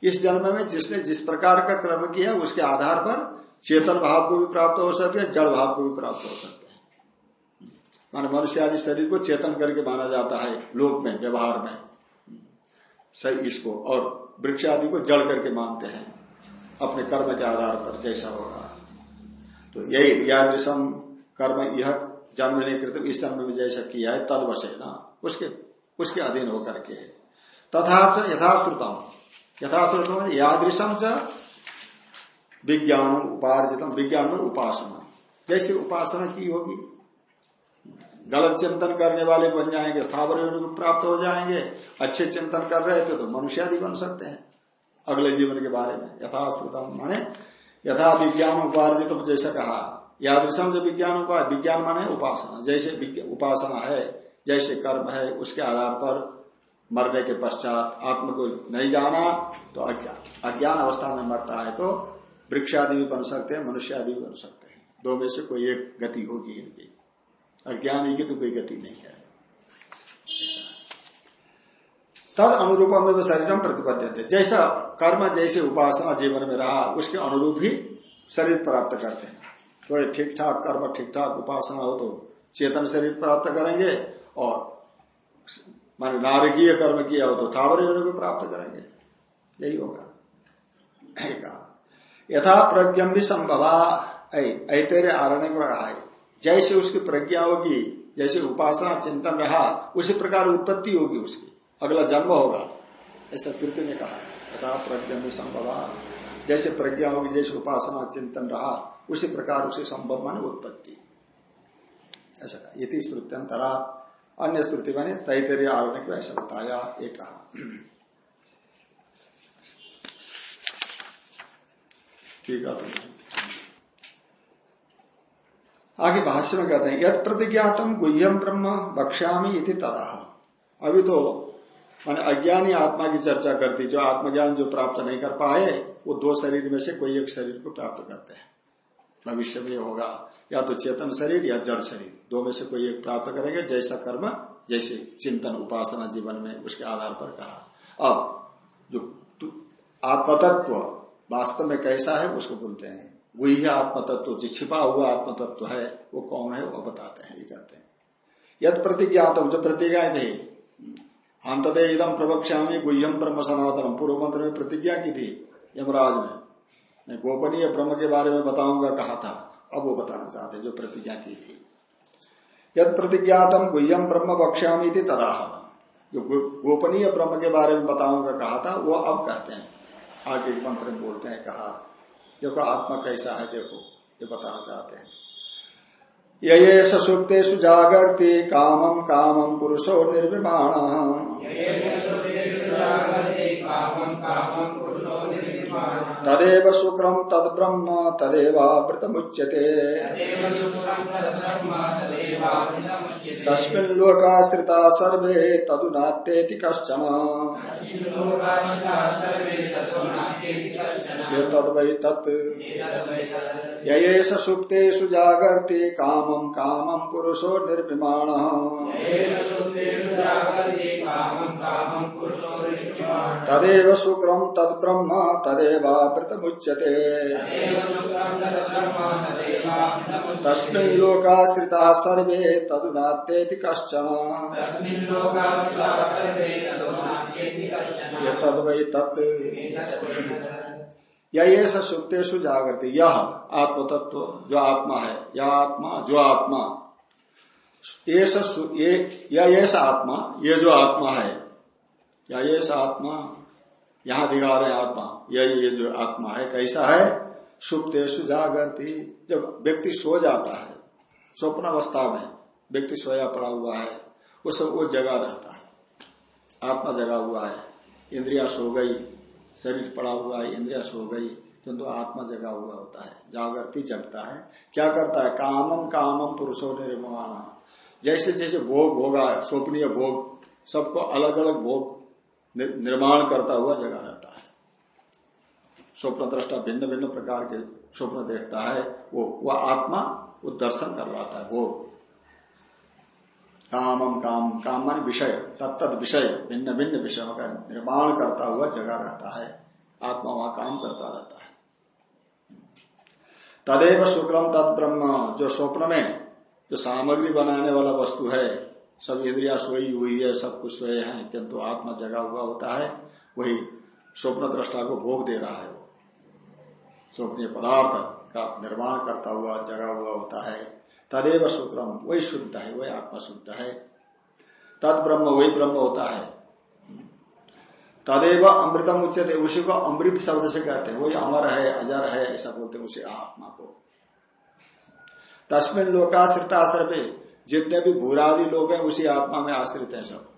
इस जन्म में जिसने जिस प्रकार का कर्म किया, उसके आधार पर चेतन भाव को भी प्राप्त हो सकते हैं, जड़ भाव को भी प्राप्त हो सकते हैं। मान मनुष्य आदि शरीर को चेतन करके माना जाता है, लोक में, व्यवहार में। सही इसको, और वृक्ष आदि को जड़ करके मानते हैं, अपने कर्म के आधार पर जैसा होगा। तो यही यादृशम कर्म, यह जन्म ने कृत इस जन्म में जैसा किया है तद वसेना उसके उसके अधीन होकर के। तथा यथाश्रुतम यथाश्रुतम यादृशम च विज्ञान उपार्जितम विज्ञान में उपासना। जैसे उपासना की होगी, गलत चिंतन करने वाले बन जाएँगे, स्थावर प्राप्त हो जाएँगे, अच्छे चिंतन कर रहे थे तो मनुष्य आदि बन सकते हैं। अगले जीवन के बारे में, यथाश्रुतम, माने यथा विज्ञान उपार्जित जैसे कहा। यादृशम जो विज्ञान उपाय, विज्ञान माने उपासना। जैसे उपासना है, जैसे कर्म है, उसके आधार पर मरने के पश्चात आत्म को नहीं जाना तो अज्ञान अज्ञान अवस्था में मरता है तो वृक्ष आदि भी बन सकते हैं मनुष्य आदि भी बन सकते हैं। दो में से कोई एक गति होगी इनकी। अज्ञानी की तो कोई गति नहीं है। तद अनुरूप में शरीरम प्रतिपद्य जैसा कर्म, जैसे उपासना जीवन में रहा, उसके अनुरूप ही शरीर प्राप्त करते हैं। थोड़े तो ठीक ठाक कर्म ठीक ठाक उपासना हो तो चेतन शरीर प्राप्त करेंगे और माने नारकीय कर्म किया हो तो थावर को प्राप्त करेंगे। यही होगा। कहा। यथा प्रज्ञम भी संभवा। ऐतेरे आरण्य को कहा है। जैसे उसकी प्रज्ञा होगी, जैसे उपासना चिंतन रहा, उसी प्रकार उत्पत्ति होगी उसकी। अगला जन्म होगा, ऐसा स्मृति ने कहा तथा प्रज्ञा में संभवा। जैसे प्रज्ञा होगी, जैसे उपासना चिंतन रहा, उसी प्रकार उसे संभव माने उत्पत्ति। ऐसा कहा। श्रुत्यंतरा अन्य स्तुति माने तैतरीय आरण्य को ऐसा बताया एक कहा। ठीक है आगे भाष्य में कहते हैं यद प्रतिज्ञातम गुह्यम ब्रह्म बक्ष्यामी इति तदा। अभी तो मैंने अज्ञानी आत्मा की चर्चा करती जो आत्मज्ञान जो प्राप्त नहीं कर पाए, वो दो शरीर में से कोई एक शरीर को प्राप्त करते हैं। भविष्य में होगा, या तो चेतन शरीर या जड़ शरीर, दो में से कोई एक प्राप्त करेंगे, जैसा कर्म, जैसे चिंतन, उपासना, जीवन में उसके आधार पर कहा। अब, जो आत्मतत्व वास्तव में कैसा है, उसको बोलते हैं। वही आत्मतत्व, जो छिपा हुआ आत्मतत्व है, वो कौन है, वो बताते हैं, ये कहते हैं। यद प्रतिज्ञात जो प्रतिज्ञा थे अंतदे इदम प्रवक्ष्यामी गुह्यम ब्रह्म सनातनम पूर्व मंत्र में प्रतिज्ञा की थी, यमराज ने। मैं गोपनीय ब्रह्म के बारे में बताऊँगा, कहा था। अब वो बताना चाहते जो प्रतिज्ञा की थी। यद प्रतिज्ञातम गुह्यम ब्रह्म बक्ष्यामी थी तदा जो गोपनीय ब्रह्म के बारे में बताऊँगा, कहा था, वो अब कहते हैं। आगे मंत्र में बोलते हैं, कहा, देखो, आत्मा कैसा है, देखो, ये बताना चाहते हैं। ये सुप्तेषु सुजागृति कामम कामम पुरुषो निर्विमाण। तदेव शुक्रम तद ब्रह्म तदेवामृतमुच्यते तस्मिन् लोकाश्रिता सर्वे तदुनात्तेति कश्चन। तद्वै तत्। सुप्तेषु जागर्ति कामं कामं पुरुषो निर्विमाण। तदेव शुक्रम तद ब्रह्म तदेवामृतमुच्यते तस्मिन् लोकाश्रिता सर्वे तदुनात्तेति कश्चन। तद्वै तत् यह सुप्तेषु जागृति यह आत्म तत्व जो आत्मा है यह आत्मा, जो आत्मा। ये आत्मा, ये जो आत्मा है, या ये आत्मा यहाँ दिखा रहे आत्मा, यह ये जो आत्मा है, कैसा है? सुप्तेषु जागृति जब व्यक्ति सो जाता है स्वप्न अवस्था में व्यक्ति सोया पड़ा हुआ है, वो सब वो जगह रहता है। आत्मा जगा हुआ है, इंद्रिया सो गई, शरीर पड़ा हुआ है, इंद्रिया सो गई, किंतु आत्मा जगा हुआ होता है जागृति जगता है। क्या करता है? कामम कामम पुरुषों निर्माण। जैसे जैसे भोग होगा, स्वप्नीय भोग, सबको अलग अलग भोग निर्माण करता हुआ जगा रहता है। स्वप्न दृष्टा भिन्न भिन्न प्रकार के स्वप्न देखता है, वो, वह आत्मा वो दर्शन करवाता है भोग कामम काम काम मान विषय तत्त विषय, भिन्न भिन्न विषयों का निर्माण करता हुआ जगह रहता है, आत्मा वहाँ काम करता रहता है। तदेव शुक्रम तद ब्रह्म जो स्वप्न में, जो सामग्री बनाने वाला वस्तु है सब इंद्रिया सोई हुई है, सब कुछ सोए हैं, किंतु आत्मा जगा हुआ होता है, वही स्वप्न दृष्टा को भोग दे रहा है वो। स्वप्न पदार्थ का निर्माण करता हुआ, जगा हुआ होता है। तदेव शुक्रम वही शुद्ध है, वही आत्मा शुद्ध है। तद ब्रह्म, वही ब्रह्म होता है। तदेव अमृतम उच्चते उसी को अमृत शब्द से कहते हैं। वही अमर है, अजर है, ऐसा बोलते हैं उसी आत्मा को। तस्मिन लोकाश्रित आश्रय जितने भी भूरादि लोग हैं, उसी आत्मा में आश्रित है सब।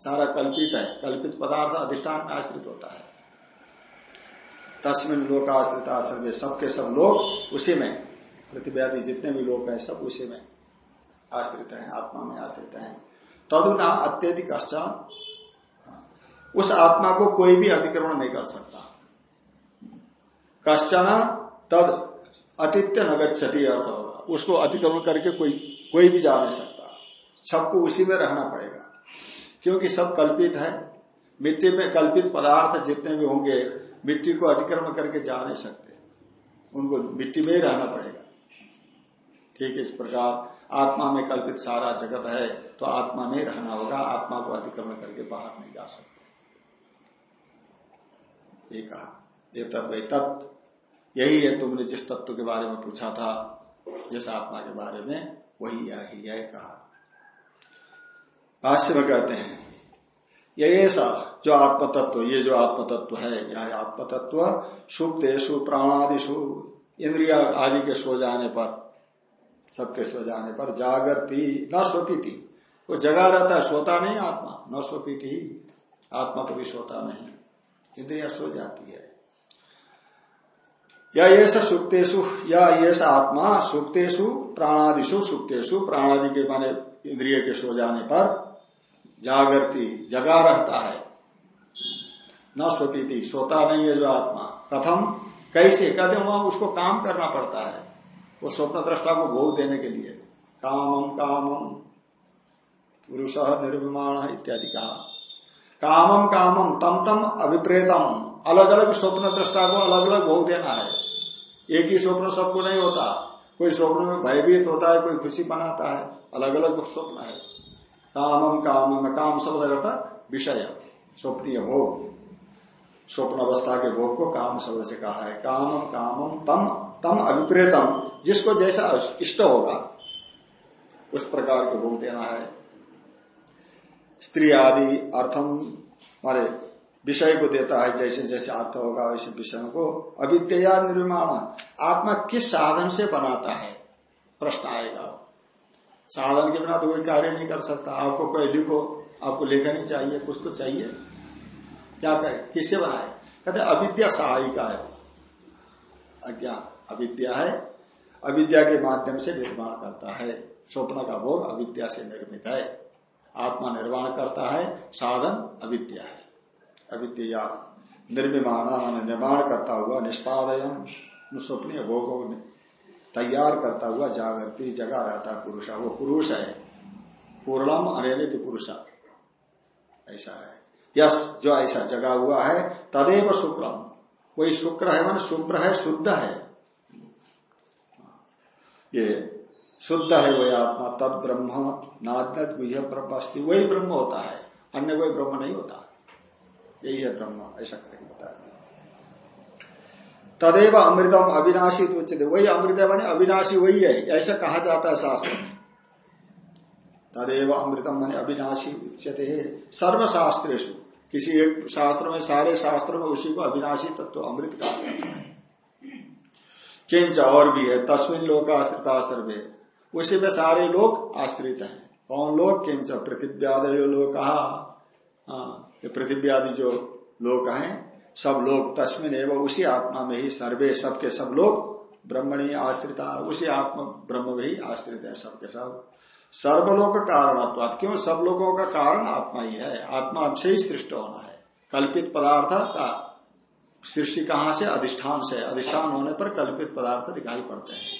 सारा कल्पित है। कल्पित पदार्थ अधिष्ठान में आश्रित होता है। तस्मिन लोकाश्रित आश्रय सबके सब लोग उसी में। प्रतिव्याधि जितने भी लोग हैं, सब उसी में आश्रित हैं, आत्मा में आश्रित हैं। तदुना अत्यधिक उस आत्मा को कोई भी अतिक्रमण नहीं कर सकता। कश्चन तद अतिथ्य नगछति अर्थ। होगा उसको अतिक्रमण करके कोई कोई भी जा नहीं सकता। सबको उसी में रहना पड़ेगा। क्योंकि सब कल्पित है। मिट्टी में कल्पित पदार्थ जितने भी होंगे, मिट्टी को अतिक्रमण करके जा नहीं सकते। उनको मिट्टी में ही रहना पड़ेगा। ठीक इस प्रकार आत्मा में कल्पित सारा जगत है तो आत्मा में रहना होगा। आत्मा को अतिक्रमण करके बाहर नहीं जा सकते। ये कहा। ये तत्व तत् यही है तुमने जिस तत्व के बारे में पूछा था, जिस आत्मा के बारे में। वही यही यह कहा भाष्य में कहते हैं, ये ऐसा जो आत्म तत्व ये जो आत्म तत्व है यह आत्म तत्व सुप्तेषु प्राणादिशु इंद्रिया आदि के सो जाने पर, सबके सो जाने पर जागृति न सोपी थी वो जगा रहता है, सोता नहीं आत्मा, न सोपी थी आत्मा कभी सोता नहीं। इंद्रिया सो जाती है। या ये सुक्तेशु या ये आत्मा सुक्तेशु प्राणादिशु सुक्तेशु प्राणादि के माने इंद्रिय के सो जाने पर जागृति, जगा रहता है। न सोपीति सोता नहीं है जो आत्मा। कथम, कैसे? कहते वहाँ उसको काम करना पड़ता है। वो स्वप्न दृष्टा को भोग देने के लिए। कामम कामम, पुरुष निर्विमाण इत्यादि कहा। कामम कामम, तम तम, अभिप्रेतम। अलग अलग स्वप्न दृष्टा को अलग अलग भोग देना है। एक ही स्वप्न सबको नहीं होता। कोई स्वप्न में भयभीत होता है, कोई खुशी बनाता है। अलग अलग स्वप्न है। कामम कामम काम शब्द करता विषय स्वप्नीय भोग। स्वप्न अवस्था के भोग को काम शब्द से कहा है। कामम कामम तम तम अभिप्रेतम। जिसको जैसा इष्ट होगा, उस प्रकार के भोग देना है। स्त्री आदि अर्थम, मारे विषय को देता है, जैसे जैसे अर्थ होगा, वैसे विषय को। अविद्या निर्माण, आत्मा किस साधन से बनाता है? प्रश्न आएगा। साधन के बिना तो कोई कार्य नहीं कर सकता। आपको कोई लिखो, आपको लेखनी चाहिए, कुछ तो चाहिए। क्या करे? किससे बनाए? कहते अविद्या सहायिका है अज्ञान अविद्या है। अविद्या के माध्यम से निर्माण करता है। स्वप्न का भोग अविद्या से निर्मित है। आत्मा निर्माण करता है। साधन अविद्या है। अविद्या निर्मिमाण मान निर्माण करता हुआ निष्पादयन स्वप्न भोगों तैयार करता हुआ जागृति, जगा रहता पुरुष। वो पुरुष है। पूर्णम अनित पुरुष। ऐसा है। यश जो ऐसा जगा हुआ है, तदेव शुक्रम। वही शुक्र है मान शुभ्र है, शुद्ध है। ये शुद्ध है वही आत्मा तद ब्रह्म नाद्यत, गुह्य ब्रह्म वही ब्रह्म होता है। अन्य कोई ब्रह्म नहीं होता। यही है ब्रह्म, ऐसा करके बता दिया। तदेव अमृतम अविनाशी तो उच्चते वही अमृत है माने अविनाशी वही है, ऐसा कहा जाता है शास्त्र में। तदेव अमृतम माने अविनाशी उच्चते सर्वशास्त्रेश किसी एक शास्त्र में, सारे शास्त्र में उसी को अविनाशी तत्व अमृत कहा जाता है। किंच और भी है, तस्मिन लोग आश्रित आश्रय उसी में सारे लोग आश्रित हैं। कौन लोग किंच पृथ्व्यादय लोग कहा ये पृथ्वी आदि जो लोग हैं, सब लोग तस्मिन एवं उसी आत्मा में ही सर्वे, सबके सब लोग ब्रह्मणी आश्रिता उसी आत्मा ब्रह्म में ही आश्रित है सबके सब। सर्वलोक कारण क्यों सब लोगों का कारण आत्मा ही है? आत्मा से ही सृष्ट होना है। कल्पित पदार्थ का सृष्टि कहाँ से? अधिष्ठान से। अधिष्ठान होने पर कल्पित पदार्थ दिखाई पड़ते हैं।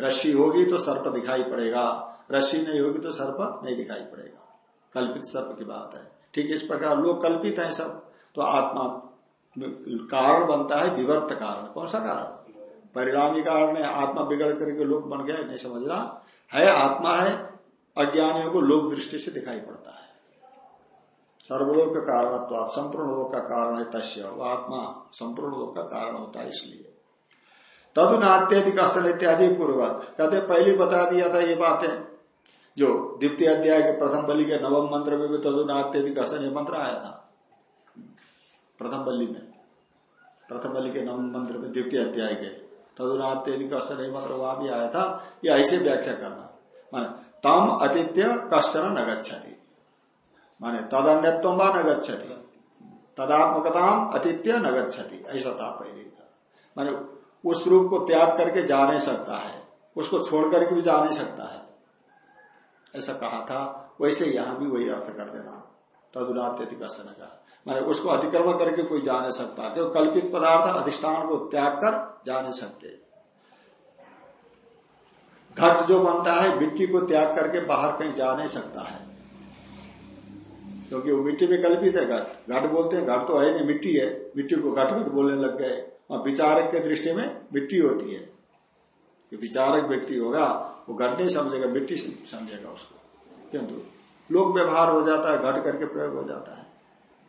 रस्सी होगी तो सर्प दिखाई पड़ेगा। रस्सी नहीं होगी तो सर्प नहीं दिखाई पड़ेगा। कल्पित सर्प की बात है। ठीक इस प्रकार लोग कल्पित है सब तो आत्मा कारण बनता है, विवर्त कारण। कौन सा कारण? परिणामी कारण है आत्मा बिगड़ करके लोग बन गया नहीं समझना। है, आत्मा है, अज्ञानियों को लोक दृष्टि से दिखाई पड़ता है। सर्वलोक का कारण संपूर्ण लोक का कारण है तस्य। वो आत्मा संपूर्ण लोक का कारण होता है इसलिए। तदुनात्यादि कसन इत्यादि पूर्वक कहते, पहले बता दिया था ये बातें। जो द्वितीय अध्याय के प्रथम बलि के नवम मंत्र में भी तदुनात्यधिक ये मंत्र आया था, प्रथम बलि में, प्रथम बलि के नवम मंत्र में द्वितीय अध्याय के तदुनात्यधिक असन मंत्र वहाँ भी आया था, ये ऐसे व्याख्या करना। माने, तम अतिथ्य कश्चन न गच्छति। माने, तदन्यत्व न गच्छति। तदात्मकताम अतिथ्य न गच्छति, ऐसा था पहले था माने, उस रूप को त्याग करके जा नहीं सकता है, उसको छोड़ करके भी जा नहीं सकता है। ऐसा कहा था, वैसे यहाँ भी वही अर्थ कर देना। तदुनात्यधिकर्षण का माने उसको अतिक्रमण करके कोई जा नहीं सकता क्यों कल्पित पदार्थ अधिष्ठान को त्याग कर जा नहीं सकते। घट जो बनता है, मिट्टी को त्याग करके बाहर कहीं जा नहीं सकता है। क्योंकि वो मिट्टी में कल्पित है घट। घट बोलते हैं, घट तो है नहीं, मिट्टी है। मिट्टी को घट घट बोलने लग गए। और विचारक के दृष्टि में मिट्टी होती है। विचारक व्यक्ति होगा वो घट नहीं समझेगा मिट्टी समझेगा उसको। किंतु लोक व्यवहार हो जाता है, घट करके प्रयोग हो जाता है।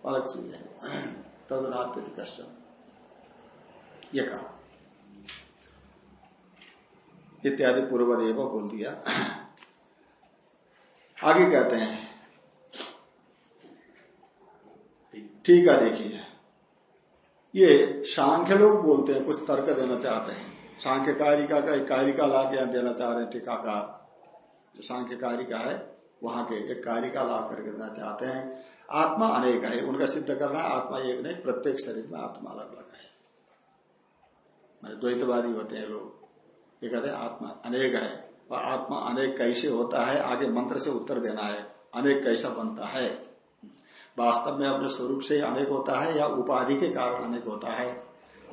अलग चीज़ है। तदुनात्य कश्चन। ये कहा। इत्यादि पूर्वदेव बोल दिया। आगे कहते हैं। ठीक है, देखिए। ये सांख्य लोग बोलते हैं, कुछ तर्क देना चाहते हैं। सांख्य कारिका का एक कारिका ला के देना चाह रहे हैं, टीकाकार। जो सांख्य कारिका है, वहाँ के एक कारिका ला करके देना चाहते हैं। आत्मा अनेक है, उनका सिद्ध करना आत्मा एक नहीं, प्रत्येक शरीर में आत्मा अलग अलग है। मैंने द्वैतवादी होते हैं लोग। ये कहते हैं, आत्मा अनेक है, और आत्मा अनेक कैसे होता है, आगे मंत्र से उत्तर देना है, अनेक कैसा बनता है। वास्तव में अपने स्वरूप से अनेक होता है, या उपाधि के कारण अनेक होता है,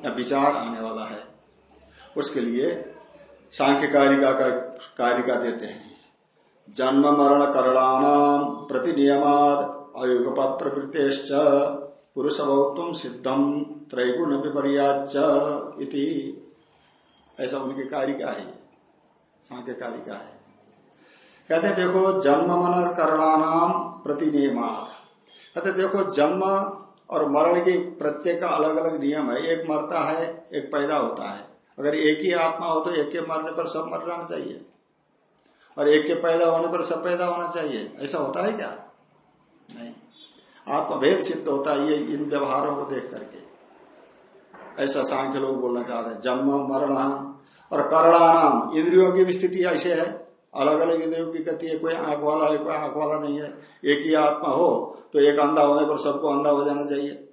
या विचार आने वाला है। उसके लिए सांख्य कारिका का कारिका देते हैं। जन्म मरण करणानाम प्रति नियमाद अयुगपद प्रवृत्तेश्च पुरुष बहुत्व सिद्धम त्रैगुण इति। ऐसा उनकी कारिका है सांख्य कारिका है। कहते हैं, देखो, जन्म मन प्रति नियमाद कहते देखो, जन्म और मरण की प्रत्येक का अलग अलग नियम है। एक मरता है, एक पैदा होता है। अगर एक ही आत्मा हो तो एक के मरने पर सब मर जाना चाहिए। और एक के पैदा होने पर सब पैदा होना चाहिए। ऐसा होता है क्या? नहीं। आत्मभेद सिद्ध होता है ये इन व्यवहारों को देख करके। ऐसा सांख्य लोग बोलना चाहते हैं, जन्म, मरण, और करणानाम। इंद्रियों की भी स्थिति ऐसे है। अलग अलग इंद्रियों की गति है, कोई आँख वाला है, कोई आँख वाला नहीं है। एक ही आत्मा हो तो एक अंधा होने पर सबको अंधा हो जाना चाहिए।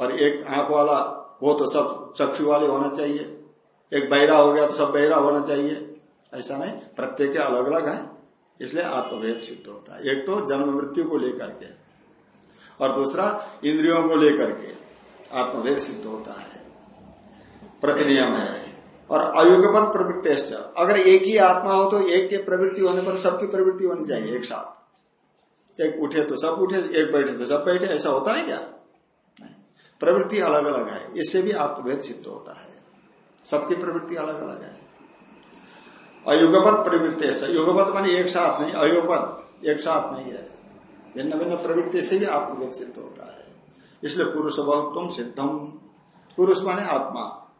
और एक आँख वाला हो तो सब चक्षु वाले होना चाहिए। एक बहरा हो गया तो सब बहरा होना चाहिए। ऐसा नहीं, प्रत्येक के अलग अलग है। इसलिए आत्मभेद सिद्ध होता है। एक तो जन्म मृत्यु को लेकर के और दूसरा इंद्रियों को लेकर के आत्मभेद सिद्ध होता है। प्रतिनियम है। और अयुगपत प्रवृत्ति अगर एक ही आत्मा हो तो एक के प्रवृत्ति होने पर सबकी प्रवृत्ति होनी चाहिए एक साथ। एक उठे तो सब उठे, एक बैठे तो सब बैठे। ऐसा होता है क्या? प्रवृत्ति अलग अलग है। इससे भी आत्मभेद सिद्ध होता है। सबकी प्रवृत्ति अलग अलग है। अयुगपत प्रवृत्ति युगपत मान एक साथ नहीं अयुगपत एक साथ नहीं है। भिन्न भिन्न प्रवृत्ति से भी आपको आत्मभेद सिद्ध होता है। इसलिए पुरुष बहुत्व सिद्धम पुरुष माने आत्मा।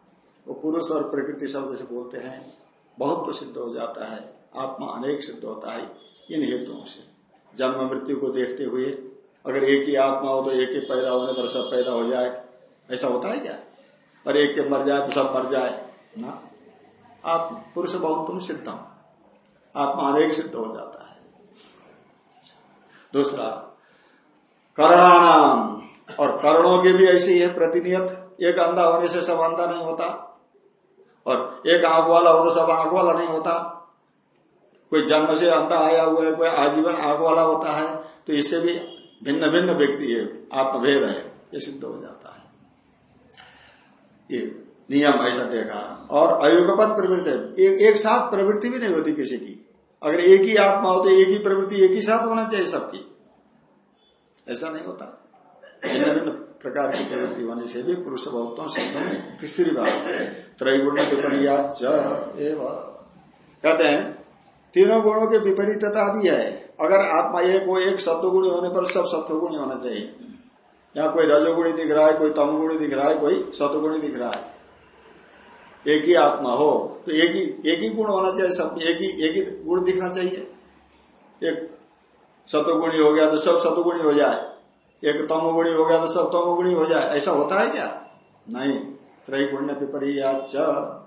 वो पुरुष और प्रकृति शब्द से बोलते हैं। बहुत तो सिद्ध हो जाता है। आत्मा अनेक सिद्ध होता है। इन हेतुओं से। जन्म, मृत्यु को देखते हुए अगर एक ही आत्मा हो तो एक के पैदा होने पर सब पैदा हो जाए। ऐसा होता है क्या? और एक के मर जाए तो सब मर जाए, ना? आप पुरुष बहुत तुम सिद्धम आत्मा अनेक सिद्ध हो जाता है। दूसरा, करणानाम। और करणों के भी ऐसी है प्रतिनियत। एक अंधा होने से सब अंधा नहीं होता। और एक आँख वाला हो तो सब आँख वाला नहीं होता। कोई जन्म से अंधा आया हुआ है, कोई आजीवन आँख वाला होता है तो इससे भी भिन्न भिन्न व्यक्ति है आत्मभेद है ये सिद्ध हो जाता है। ये नियम ऐसा देखा। और अयुगपत प्रवृत्ति एक, एक साथ प्रवृत्ति भी नहीं होती किसी की। अगर एक ही आत्मा होती एक ही प्रवृत्ति एक ही साथ होना चाहिए सबकी। ऐसा नहीं होता। भिन्न भिन्न प्रकार की प्रवृत्ति होने से भी पुरुष बहुतों सिद्धों तीसरी बात त्रैगुण कहते हैं तीनों गुणों के विपरीतता भी है। अगर आत्मा एक हो, एक सत्वगुणी होने पर सब सत्वगुणी होना चाहिए। यहाँ कोई रजोगुणी दिख रहा है, कोई तमगुणी दिख रहा है, कोई सतगुणी दिख रहा है। एक ही आत्मा हो तो एक ही एक ही गुण होना चाहिए, सब एक ही एक ही गुण दिखना चाहिए। एक सतोगुणी हो गया तो सब सतुगुणी हो जाए। एक तमोगुणी हो गया तो सब तमोगुणी हो जाए। ऐसा होता है क्या? नहीं। त्रैगुण्य विपरीया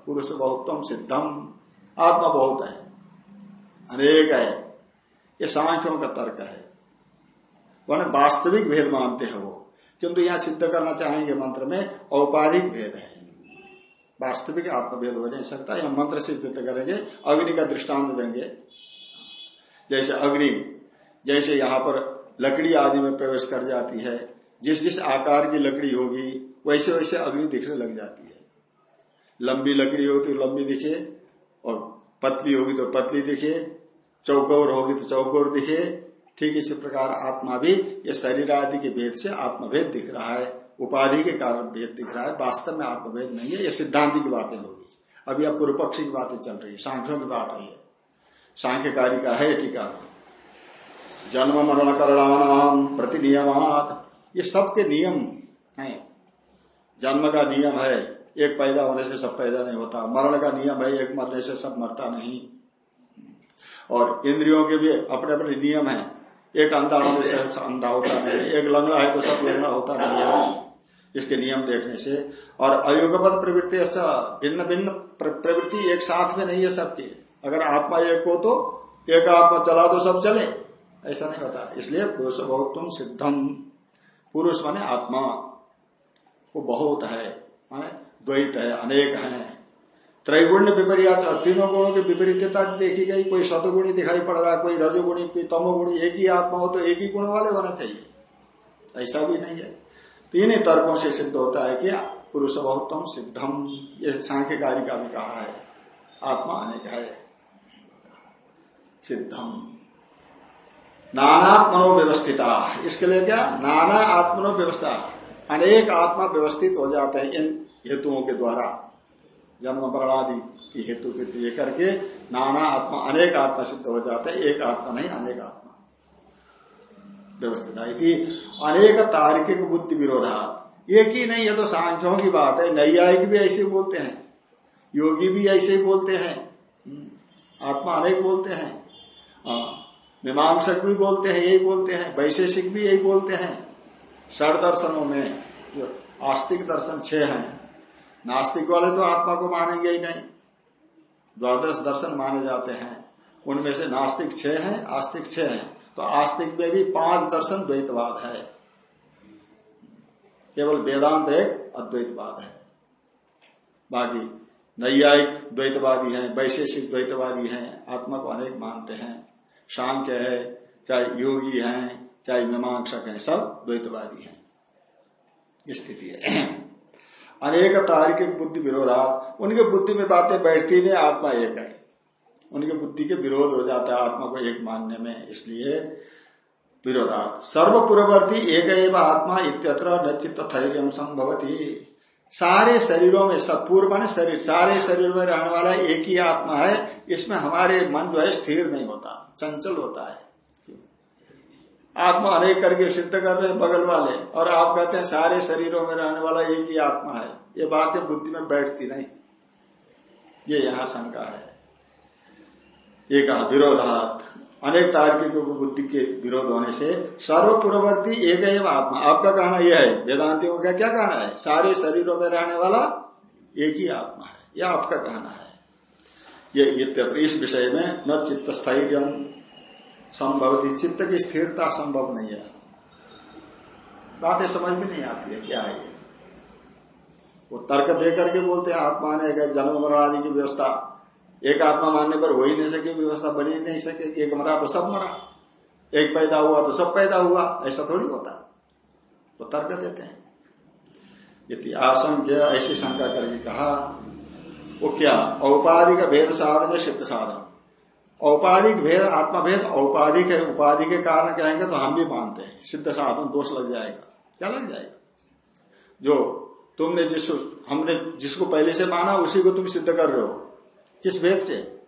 पुरुष बहुतम सिद्धम आत्मा बहुत है। अनेक है। ये सांख्यों का तर्क है। वह वास्तविक भेद मानते हैं वो। किंतु यहाँ सिद्ध करना चाहेंगे मंत्र में, औपाधिक भेद है। वास्तविक आत्मभेद हो नहीं सकता। यह मंत्र से सिद्ध करेंगे, अग्नि का दृष्टांत देंगे। जैसे अग्नि, जैसे यहाँ पर लकड़ी आदि में प्रवेश कर जाती है, जिस जिस आकार की लकड़ी होगी, वैसे वैसे अग्नि दिखने लग जाती है। लंबी लकड़ी होगी तो लंबी दिखे, और पतली होगी तो पतली दिखे चौकोर होगी तो चौकोर दिखे। ठीक इसी प्रकार आत्मा भी, ये शरीर आदि के भेद से आत्मभेद दिख रहा है। उपाधि के कारण भेद दिख रहा है। वास्तव में आत्मभेद नहीं है, ये सिद्धांति की बातें होगी। अभी अब पूर्व पक्षी की बातें चल रही है, सांख्यों की बात है सांख्यकारी का है टीका। जन्म मरण करणाम प्रति नियमात ये सबके नियम है। जन्म का नियम है, एक पैदा होने से सब पैदा नहीं होता। मरण का नियम है, एक मरने से सब मरता नहीं। और इंद्रियों के भी अपने अपने नियम है। एक अंधा होने से अंधा होता नहीं एक लंगड़ा है तो सब लंगड़ा होता नहीं है। इसके नियम देखने से और अयुगपत प्रवृत्ति ऐसा भिन्न भिन्न प्रवृत्ति एक साथ में नहीं है सबकी। अगर आत्मा एक हो तो एक आत्मा चला तो सब चले। ऐसा नहीं होता। इसलिए पुरुष बहुत सिद्धम पुरुष माने आत्मा। वो बहुत है, माने द्वैत है, अनेक है। त्रैगुण्य विपरीत, तीनों गुणों की विपरीतता देखी गई। कोई सतगुणी दिखाई पड़ रहा कोई रजोगुणी, कोई तमोगुणी, एक ही आत्मा हो तो एक ही गुण वाले होना चाहिए। ऐसा भी नहीं है। तीन ही तर्कों से सिद्ध होता है कि पुरुष बहुतम सिद्धम, ये सांख्यकारी का भी कहा है। आत्मा अनेक है। सिद्धम। नानात्मनो व्यवस्थिता इसके लिए क्या? नाना आत्मनो व्यवस्था अनेक आत्मा व्यवस्थित हो जाते हैं इन हेतुओं के द्वारा। जन्म प्रणादि की हेतु के लेकर के नाना आत्मा, अनेक आत्मा सिद्ध हो जाते हैं, एक आत्मा नहीं, अनेक आत्मा। व्यवस्थित है। अनेक तार्किक बुद्धि विरोधात। एक ही नहीं है तो सांख्यों की बात है, नैयायिक भी ऐसे बोलते हैं, योगी भी ऐसे ही बोलते हैं आत्मा अनेक बोलते हैं, मीमांसक भी बोलते हैं, यही बोलते हैं, वैशेषिक भी यही बोलते हैं। षड दर्शनों में जो आस्तिक दर्शन छह हैं नास्तिक वाले तो आत्मा को मानेंगे ही नहीं। द्वादश दर्शन माने जाते हैं। उनमें से नास्तिक छह हैं, आस्तिक छह हैं। तो आस्तिक में भी पाँच दर्शन द्वैतवाद है। केवल वेदांत एक अद्वैतवाद है। बाकी नैयायिक द्वैतवादी हैं, वैशेषिक द्वैतवादी हैं, आत्मा को अनेक मानते हैं। सांख्य है, चाहे योगी हैं, चाहे मीमांसक हैं, सब द्वैतवादी हैं। स्थिति है। अनेक तारीख बुद्धि विरोधात उनके बुद्धि में बातें बैठती नहीं, आत्मा एक है। उनके बुद्धि के विरोध हो जाता है, आत्मा को एक मानने में, इसलिए विरोधात। सर्वपूर्ववर्ती एक एवं आत्मा इत्यत्र न चित्त धैर्य संभवती। सारे शरीरों में सब पूर्व माने शरीर, सारे शरीर में रहने वाला एक ही आत्मा है, इसमें हमारे मन जो है स्थिर नहीं होता, चंचल होता है। आत्मा अनेक करके सिद्ध कर रहे हैं बगल वाले। और आप कहते हैं सारे शरीरों में रहने वाला एक ही आत्मा है। ये बातें बुद्धि में बैठती नहीं। ये यहाँ शंका है। एक विरोधात। अनेक तार्किकों को बुद्धि के विरोध होने से सर्वपूर्ववर्ती एक है आत्मा। आपका कहना यह है, वेदांतियों का क्या कहना है? सारे शरीरों में रहने वाला एक ही आत्मा है। यह आपका कहना है। ये इस विषय में न चित्त स्थैर्य संभवती चित्त की स्थिरता संभव नहीं है। बातें समझ में नहीं आती है, क्या है ये? वो तर्क दे करके बोलते हैं, आत्मा ने जन्म मरण आदि की व्यवस्था। एक आत्मा मानने पर हो ही नहीं सके, व्यवस्था बनी ही नहीं सके। एक मरा तो सब मरा। एक पैदा हुआ तो सब पैदा हुआ। ऐसा थोड़ी होता तो तर्क देते हैं। यदि आशंक्य, ऐसी शंका करके कहा, वो क्या? औपाधिक भेद साधन सिद्ध साधन? औपाधिक भेद आत्मा भेद औपाधिक है, उपाधि के कारण कहेंगे तो हम भी मानते हैं। सिद्ध साधन, दोष लग जाएगा। क्या लग जाएगा? जो तुमने जिस, हमने जिसको पहले से माना, उसी को तुम सिद्ध कर रहे हो। किस भेद से?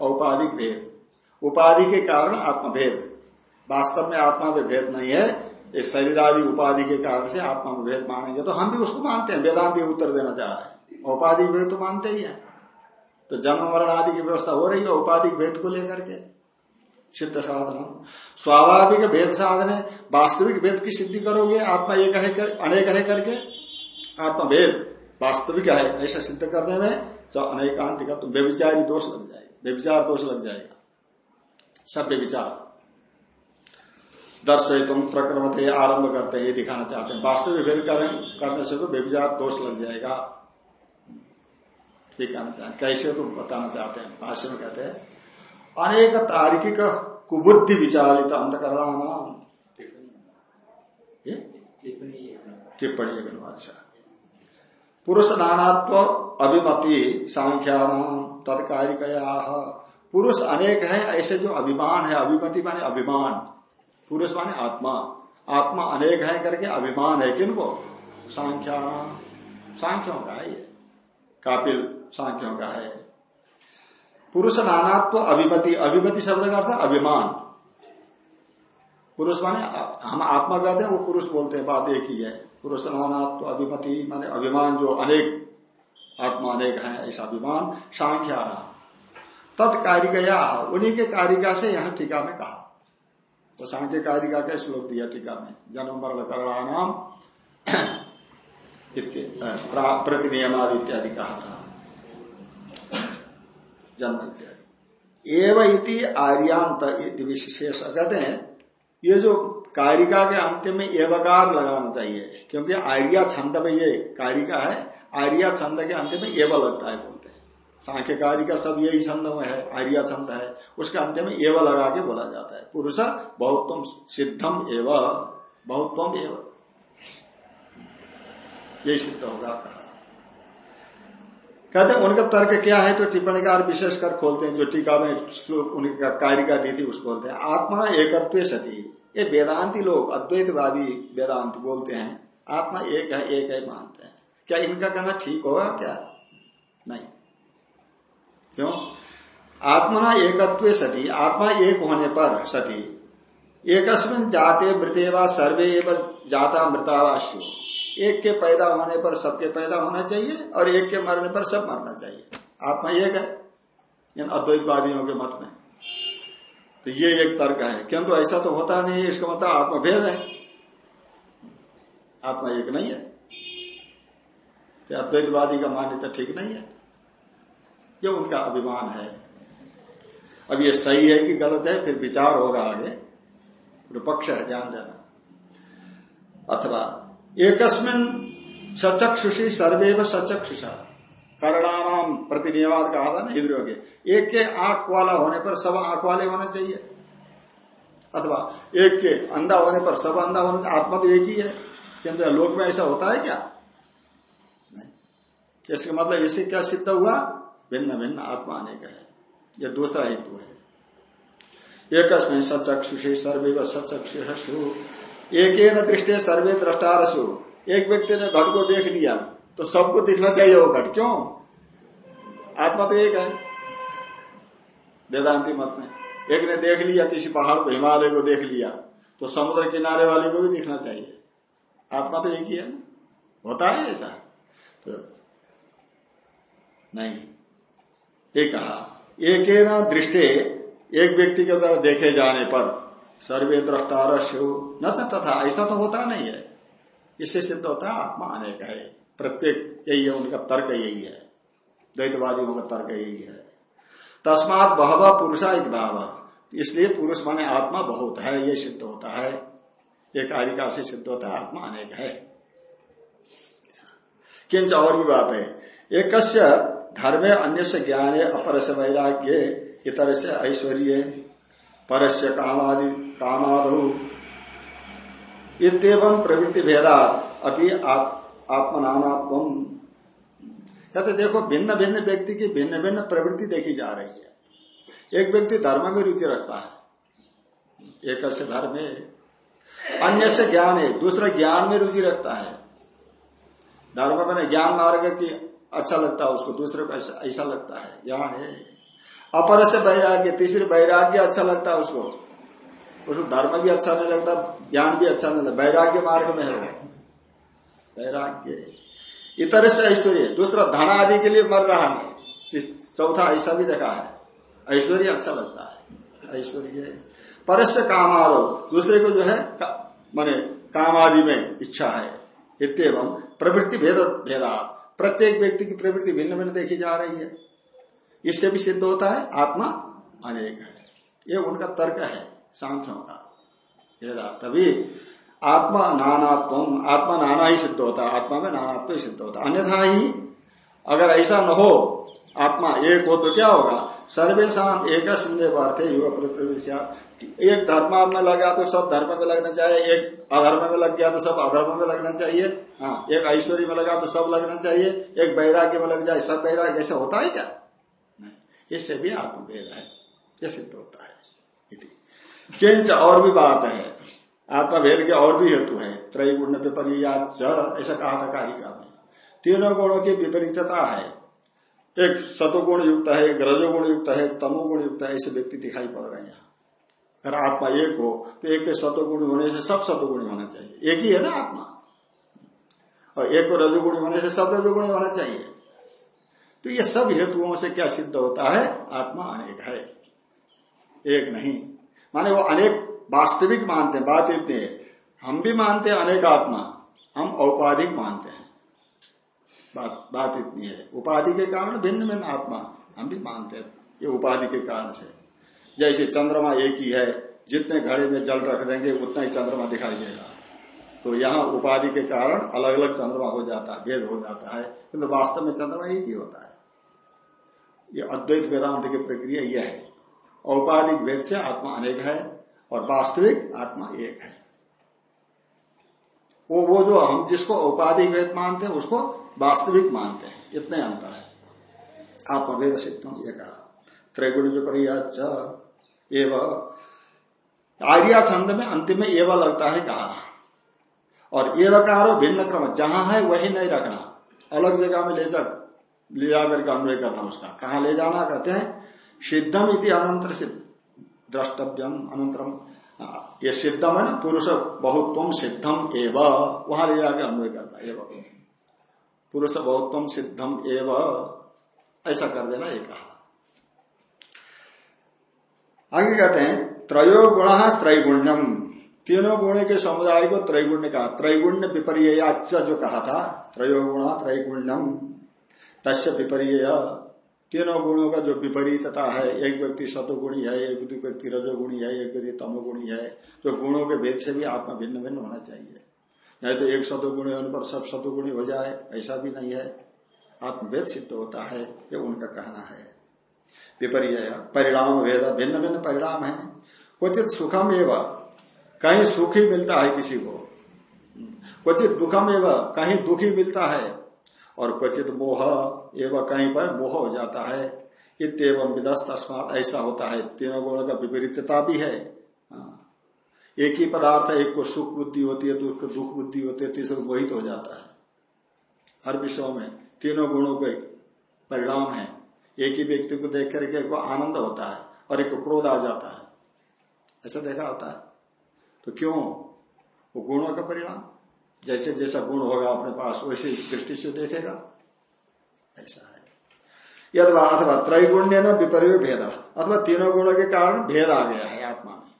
औपाधिक भेद। उपाधि के कारण आत्मा भेद वास्तव में आत्मा में भेद नहीं है। एक शरीर आदि उपाधि के कारण से आत्मा में भेद मानेंगे तो हम भी उसको मानते हैं। वेदांत उत्तर देना चाह रहे हैं। औपाधिक भेद तो मानते ही है। तो जन्म मरण आदि की व्यवस्था हो रही है औपाधिक भेद को लेकर के। सिद्ध साधन स्वाभाविक भेद साधन है वास्तविक भेद की सिद्धि करोगे आत्मा एक है कर, अनेक है करके आत्मा भेद वास्तविक है ऐसा सिद्ध करने में अनेकांत का तो व्यविचारी दोष लग जाएगा व्यविचार दोष लग जाएगा। सब व्यविचार दर्शय तुम प्रक्रमते आरंभ करते ये दिखाना चाहते हैं। वास्तविक भेद करने से तो व्यविचार दोष लग जाएगा। ये कहना चाहते कैसे तो बताना चाहते हैं? भाष्य में कहते हैं, अनेक तार्किक कुबुद्धि विचालित अंतकरणा टिप्पणी एक अच्छा। पुरुष नानात्व अभिमति सांख्यान तत्कारिकया। पुरुष अनेक है, ऐसे जो अभिमान है, अभिमति माने अभिमान। पुरुष माने आत्मा। आत्मा अनेक है करके अभिमान है किनको? सांख्यान। सांख्यों का है ये। कापिल सांख्यों का है? पुरुष नानात्व अभिमति अभिमति शब्द का अर्थ अभिमान। पुरुष माने, हम आत्मा कहते हैं, वो पुरुष बोलते हैं, बात एक ही है। पुरुष नानात्व अभिमति माने अभिमान, जो अनेक आत्मा अनेक है, ऐसा अभिमान, सांख्या रहा। तत्कारिकया, उन्हीं के कारिका से यहाँ टीका में कहा। तो सांख्य कारिका का श्लोक दिया टीका में, जन्म, मरण करणाम प्रतिनियमाद इत्यादि कहा था। जन्म इत्यादि एवं इति आर्यांत विशेष। कहते हैं, ये जो कारिका के अंत में एवकार लगाना चाहिए, क्योंकि आर्या छंद में ये कारिका है, आर्या छंद के अंत में एव लगता है बोलते हैं। सांख्य कारिका सब यही छंद में है, आर्या छंद है, उसके अंत में एव लगा के बोला जाता है। पुरुष बहुत्तम सिद्धम एव बहुत्तम एव। यही सिद्ध होगा कहा कहते हैं, उनका तर्क क्या है तो टिप्पणीकार विशेषकर खोलते हैं, जो टीका में उनकी कारिका दी थी उसको बोलते हैं, आत्मा एकत्व सती। ये वेदांति लोग, अद्वैतवादी वेदांत बोलते हैं, आत्मा एक है एक है मानते हैं। क्या इनका कहना ठीक होगा क्या? नहीं। क्यों? आत्मना एकत्व सती, आत्मा एक होने पर सती। एक जाते मृतेवा सर्वे एवं जाता मृतावाश्यो। एक के पैदा होने पर सबके पैदा होना चाहिए और एक के मरने पर सब मरना चाहिए। आत्मा एक है, इन अद्वैतवादियों के मत में। तो ये एक तर्क है। किंतु ऐसा तो होता नहीं है, इसका मतलब आत्मा भेद है। आत्मा एक नहीं है। तो अद्वैतवादी का मान्यता ठीक नहीं है। ये उनका अभिमान है। अब ये सही है कि गलत है, फिर विचार होगा आगे। पक्ष है, ध्यान देना। अथवा एकस्मिन सचक्षुषी सर्वेव सचक्षुषा। करणानाम प्रतिनियवाद कहा था ना इंद्रियों के। एक के आँख वाला होने पर सब आँख वाले होना चाहिए। अथवा एक के अंधा होने पर सब अंधा होने आत्मा तो एक ही है। किंतु लोक में ऐसा होता है क्या? इसका मतलब इसे क्या सिद्ध हुआ? भिन्न भिन्न आत्मा अनेक है। यह दूसरा हेतु है। एक सचक्षुषी सर्वे सचक्षु एक दृष्टि सर्वे दृष्टारसु एक व्यक्ति ने घट को देख लिया तो सबको दिखना चाहिए वो घट। क्यों? आत्मा तो एक है। वेदांति मत में। एक ने देख लिया, किसी पहाड़ को, हिमालय को देख लिया तो समुद्र किनारे वाले को भी दिखना चाहिए। आत्मा तो एक ही है ना? होता है ऐसा? तो नहीं। ये कहा एक ना दृष्टि एक व्यक्ति के द्वारा देखे जाने पर सर्वे द्रष्टारस्यु। न तथा, ऐसा तो होता नहीं है। इससे सिद्ध होता है, आत्मा अनेक है। प्रत्येक, यही है, उनका तर्क यही है। द्वैतवादी का तर्क यही है। तस्मात बहवा पुरुषा भाव। इसलिए पुरुष माने आत्मा बहुत है, ये सिद्ध होता है। एक कारिका से सिद्ध होता है, आत्मा अनेक है। किंच और भी बात है। एक धर्मे अन्य से ज्ञान अपर से वैराग्य इतर से ऐश्वर्य, परस्य कामादि कामादु इतम प्रवृत्ति भेदा अभी आत्मनात्म कहते देखो भिन्न भिन्न व्यक्ति की भिन्न भिन्न प्रवृत्ति देखी जा रही है। एक व्यक्ति धर्म में रुचि रखता है, एक से धर्म अन्य से ज्ञान है, दूसरा ज्ञान में रुचि रखता है। धर्म में ज्ञान मार्ग की अच्छा लगता है, उसको दूसरे को ऐसा लगता है, ज्ञान है। अपर से वैराग्य, तीसरे वैराग्य अच्छा लगता है उसको। उसको धर्म भी अच्छा नहीं लगता, ज्ञान भी अच्छा नहीं लगता। वैराग्य मार्ग में है वो। वैराग्य। इतर से ऐश्वर्य। दूसरा, धन आदि के लिए मर रहा है। चौथा, ऐसा भी देखा है। ऐश्वर्य अच्छा लगता है। ऐश्वर्य। परस्य काम आरो दूसरे को जो है माने काम आदि में इच्छा है। इतम प्रवृत्ति भेद भेदा प्रत्येक व्यक्ति की प्रवृत्ति भिन्न भिन्न देखी जा रही है। इससे भी सिद्ध होता है, आत्मा अनेक है। ये उनका तर्क है। सांख्यों का। भेदा तभी आत्मा नानात्म आत्मा नाना ही सिद्ध होता है। आत्मा में नानात्व ही सिद्ध होता है। अन्यथा ही अगर ऐसा न हो, आत्मा एक हो तो क्या होगा? सर्वेशा एक अर्थ युवा एक धर्म में लगा तो सब धर्म में लगना चाहिए। एक अधर्म में लग गया तो सब अधर्म में लगना चाहिए। हाँ एक ऐश्वर्य में लगा तो सब लगना चाहिए। एक वैराग्य में लग जाए, सब वैराग्य। ऐसा होता है क्या? नहीं। इससे भी आत्मभेद है। ये सिद्ध होता है। किंच और भी बात है। आत्मभेद के और भी हेतु है। त्रय गुण विपरीत ऐसा कहा था कारिका में। तीनों गुणों की विपरीतता है। एक सतोगुण युक्त है, एक रजोगुण युक्त है, एक तमोगुण युक्त है, ऐसे व्यक्ति दिखाई पड़ रहे हैं। अगर आत्मा एक हो तो एक के सतोगुणी होने से सब सतोगुणी होना चाहिए। एक ही है ना आत्मा? और एक को रजोगुणी होने से सब रजोगुणी होना चाहिए। तो ये सब हेतुओं से क्या सिद्ध होता है? आत्मा अनेक है। एक नहीं। माने वो अनेक वास्तविक मानते हैं। बात इतनी है, हम भी मानते हैं, अनेक आत्मा, हम औपाधिक मानते हैं। बात बात इतनी है। उपाधि के कारण भिन्न भिन्न आत्मा, हम भी मानते हैं। ये उपाधि के कारण से। जैसे चंद्रमा एक ही है, जितने घड़े में जल रख देंगे, उतना ही चंद्रमा दिखाई देगा। तो यहाँ उपाधि के कारण अलग अलग चंद्रमा हो जाता है, भेद हो जाता है, किंतु वास्तव में चंद्रमा एक ही होता है। ये अद्वैत वेदांत की प्रक्रिया यह है। औपाधिक भेद से आत्मा अनेक है और वास्तविक आत्मा एक है। वो वो जो हम जिसको औपाधिक भेद मानते हैं, उसको वास्तविक मानते हैं। इतने अंतर है। आत्मभेद सिद्ध, ये कहा। त्रैगुण विपर्या एवं। आर्या छंद में अंतिम में एवं लगता है, कहा। और एवकारो भिन्न क्रम, जहाँ है वही नहीं रखना। अलग जगह में ले जा, ले जाकर के अन्वय करना उसका। कहा ले जाना, कहते हैं सिद्धम इति अनंतर द्रष्टव्यम अनंतरम ये सिद्धम है पुरुष बहुत्व सिद्धम एव। वहाँ ले जाकर अन्वय करना एवं। पुरुष बहुत्व सिद्धम एव। ऐसा कर देना, ये कहा। आगे कहते हैं त्रयो गुण त्रैगुण्यम। तीनों गुण के समुदाय को त्रैगुण्य कहा। त्रैगुण्य विपर्य जो कहा था त्रयो गुण त्रैगुण्यम। तस्य विपर्य तीनों गुणों का जो विपरीतता है, एक व्यक्ति सतोगुणी है, एक व्यक्ति रजोगुणी है, एक व्यक्ति तमोगुणी है, जो गुणों के भेद से भी आत्मा भिन्न भिन्न होना चाहिए। नहीं तो एक सतोगुणी होने पर सब सतोगुणी हो जाए, ऐसा भी नहीं है। आत्मभेद सिद्ध होता है, ये उनका कहना है। विपरीय परिणाम भेद भिन्न भिन्न परिणाम है। क्वचित सुखम एवं, कहीं सुखी मिलता है किसी को। क्वचित दुखम एवं, कहीं दुखी मिलता है। और क्वचित मोह एवं कहीं पर मोह हो जाता है। इतम विदस्त अस्मात ऐसा होता है। तीनों गुणों का विपरीतता भी है। हाँ। एक ही पदार्थ, एक को सुख बुद्धि होती है, दुख दुख बुद्धि होती है, तीसरे मोहित हो जाता है। हर विषयों में तीनों गुणों के परिणाम है। एक ही व्यक्ति को देख करके एक को आनंद होता है और एक को क्रोध आ जाता है। ऐसा देखा होता है। तो क्यों? वो गुणों का परिणाम। जैसे जैसा गुण होगा अपने पास, वैसे दृष्टि से देखेगा। ऐसा है। यदवा अथवा त्रैगुण्य न विपर्य भेद, अथवा तीनों गुणों के कारण भेद आ गया है आत्मा में।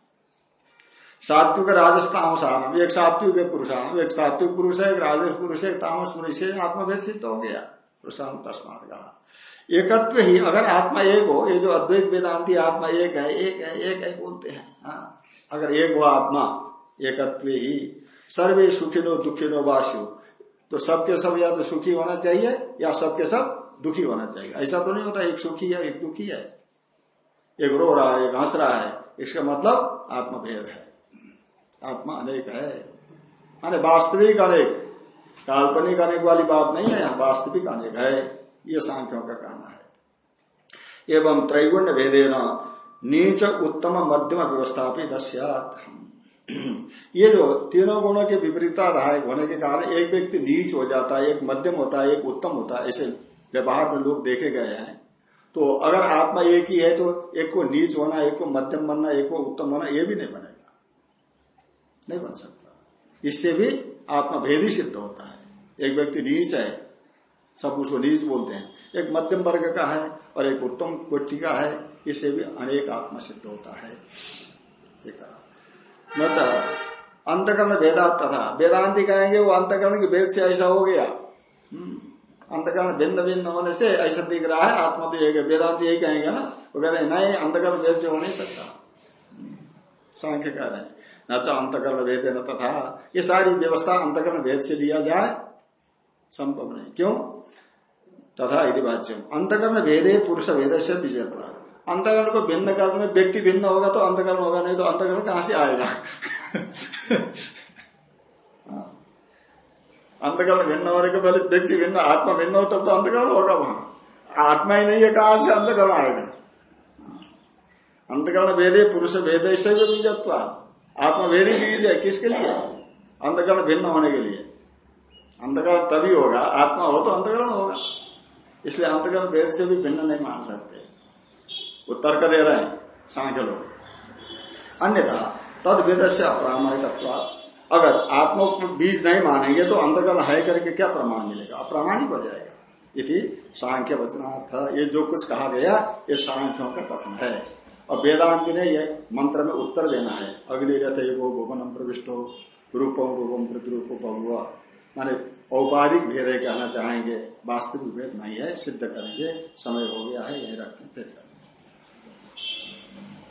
सात्विक राजस तामसानम, एक सात्विक पुरुषान एक सात्विक पुरुष है, एक राजस पुरुष है तामस पुरुष है, आत्मभेद सिद्ध हो गया। पुरुषान तस्मात कहा। एकत्व ही, अगर आत्मा एक हो, ये जो अद्वैत वेदांति आत्मा एक है एक है एक है बोलते हैं। हाँ अगर एक हो आत्मा, एकत्व ही, सर्वे सुखिनो दुखिनो वासु तो सबके सब या तो सुखी होना चाहिए या सबके सब दुखी होना चाहिए। ऐसा तो नहीं होता एक सुखी है, एक दुखी है। एक रो रहा है, एक हंस रहा है, इसका मतलब आत्मभेद है। आत्मा अनेक है। माने वास्तविक अनेक, काल्पनिक अनेक वाली बात नहीं है वास्तविक अनेक है। ये सांख्यों का कहना है। एवं त्रैगुण्य भेदे नीच उत्तम मध्यम व्यवस्था भी दस्यात। ये जो तीनों गुणों के विपरीताधायक होने के कारण एक व्यक्ति नीच हो जाता है, एक मध्यम होता है, एक उत्तम होता है, ऐसे व्यवहार में लोग देखे गए हैं। तो अगर आत्मा एक ही है तो एक को नीच होना, एक को मध्यम बनना, एक को उत्तम होना, ये भी नहीं बनेगा। नहीं बन सकता। इससे भी आत्मा भेद सिद्ध होता है। एक व्यक्ति नीच है, सब उसको नीच बोलते हैं। एक मध्यम वर्ग का है और एक उत्तम कोटि का है, इससे भी अनेक आत्मा सिद्ध होता है। न अंतकरण भेदा तथा। वेदांति कहेंगे वो अंतकरण के भेद से ऐसा हो गया। हम्म, अंतकरण भिन्न भिन्न होने से ऐसा दिख रहा है आत्मा तो एक वेदांति यही कहेंगे ना। वो कह रहे नहीं अंतकरण भेद से हो नहीं सकता। हम्म, सांख्य कह रहे हैं। न अंतकरण भेद न तथा। ये सारी व्यवस्था अंतकरण भेद से लिया जाए संभव नहीं। क्यों? तथा यदि वाच्यम। अंतकरण भेदे पुरुष भेद से विजयत्व अंतकरण को भिन्न करने व्यक्ति भिन्न होगा तो अंतकरण होगा, नहीं तो अंतकरण कहाँ से आएगा। हाँ। अंतकरण भिन्न होने के पहले व्यक्ति भिन्न, आत्मा भिन्न हो, तब तो अंतकरण होगा वहाँ। आत्मा ही नहीं है, कहाँ से अंतकरण आएगा? अंतकरण भेदे, पुरुष भेदे से भी बीजत्व। आत्मा भेदी बीज है, किसके लिए? अंतकरण भिन्न होने के लिए। अंतकरण तभी होगा, आत्मा हो तो अंतकरण होगा। इसलिए अंतकरण भेद से भी भिन्न नहीं मान सकते। वो तर्क दे रहे हैं सांख्य लोग। अन्यथा तद वेद से अप्रामाणिक अगर आत्मा बीज नहीं मानेंगे तो अंतकरण है करके क्या प्रमाण मिलेगा? अप्रामाणिक हो जाएगा। इति सांख्य वचनार्थ, ये जो कुछ कहा गया, ये सांख्यों का कथन है। और वेदांति ने ये मंत्र में उत्तर देना है। अग्निरथ वो भुवनम प्रविष्टो रूपम रूपम प्रतिरूप बहुआ माने औपाधिक भेद है कहना चाहेंगे, वास्तविक भेद नहीं है, सिद्ध करेंगे, समय हो गया है, यही रखते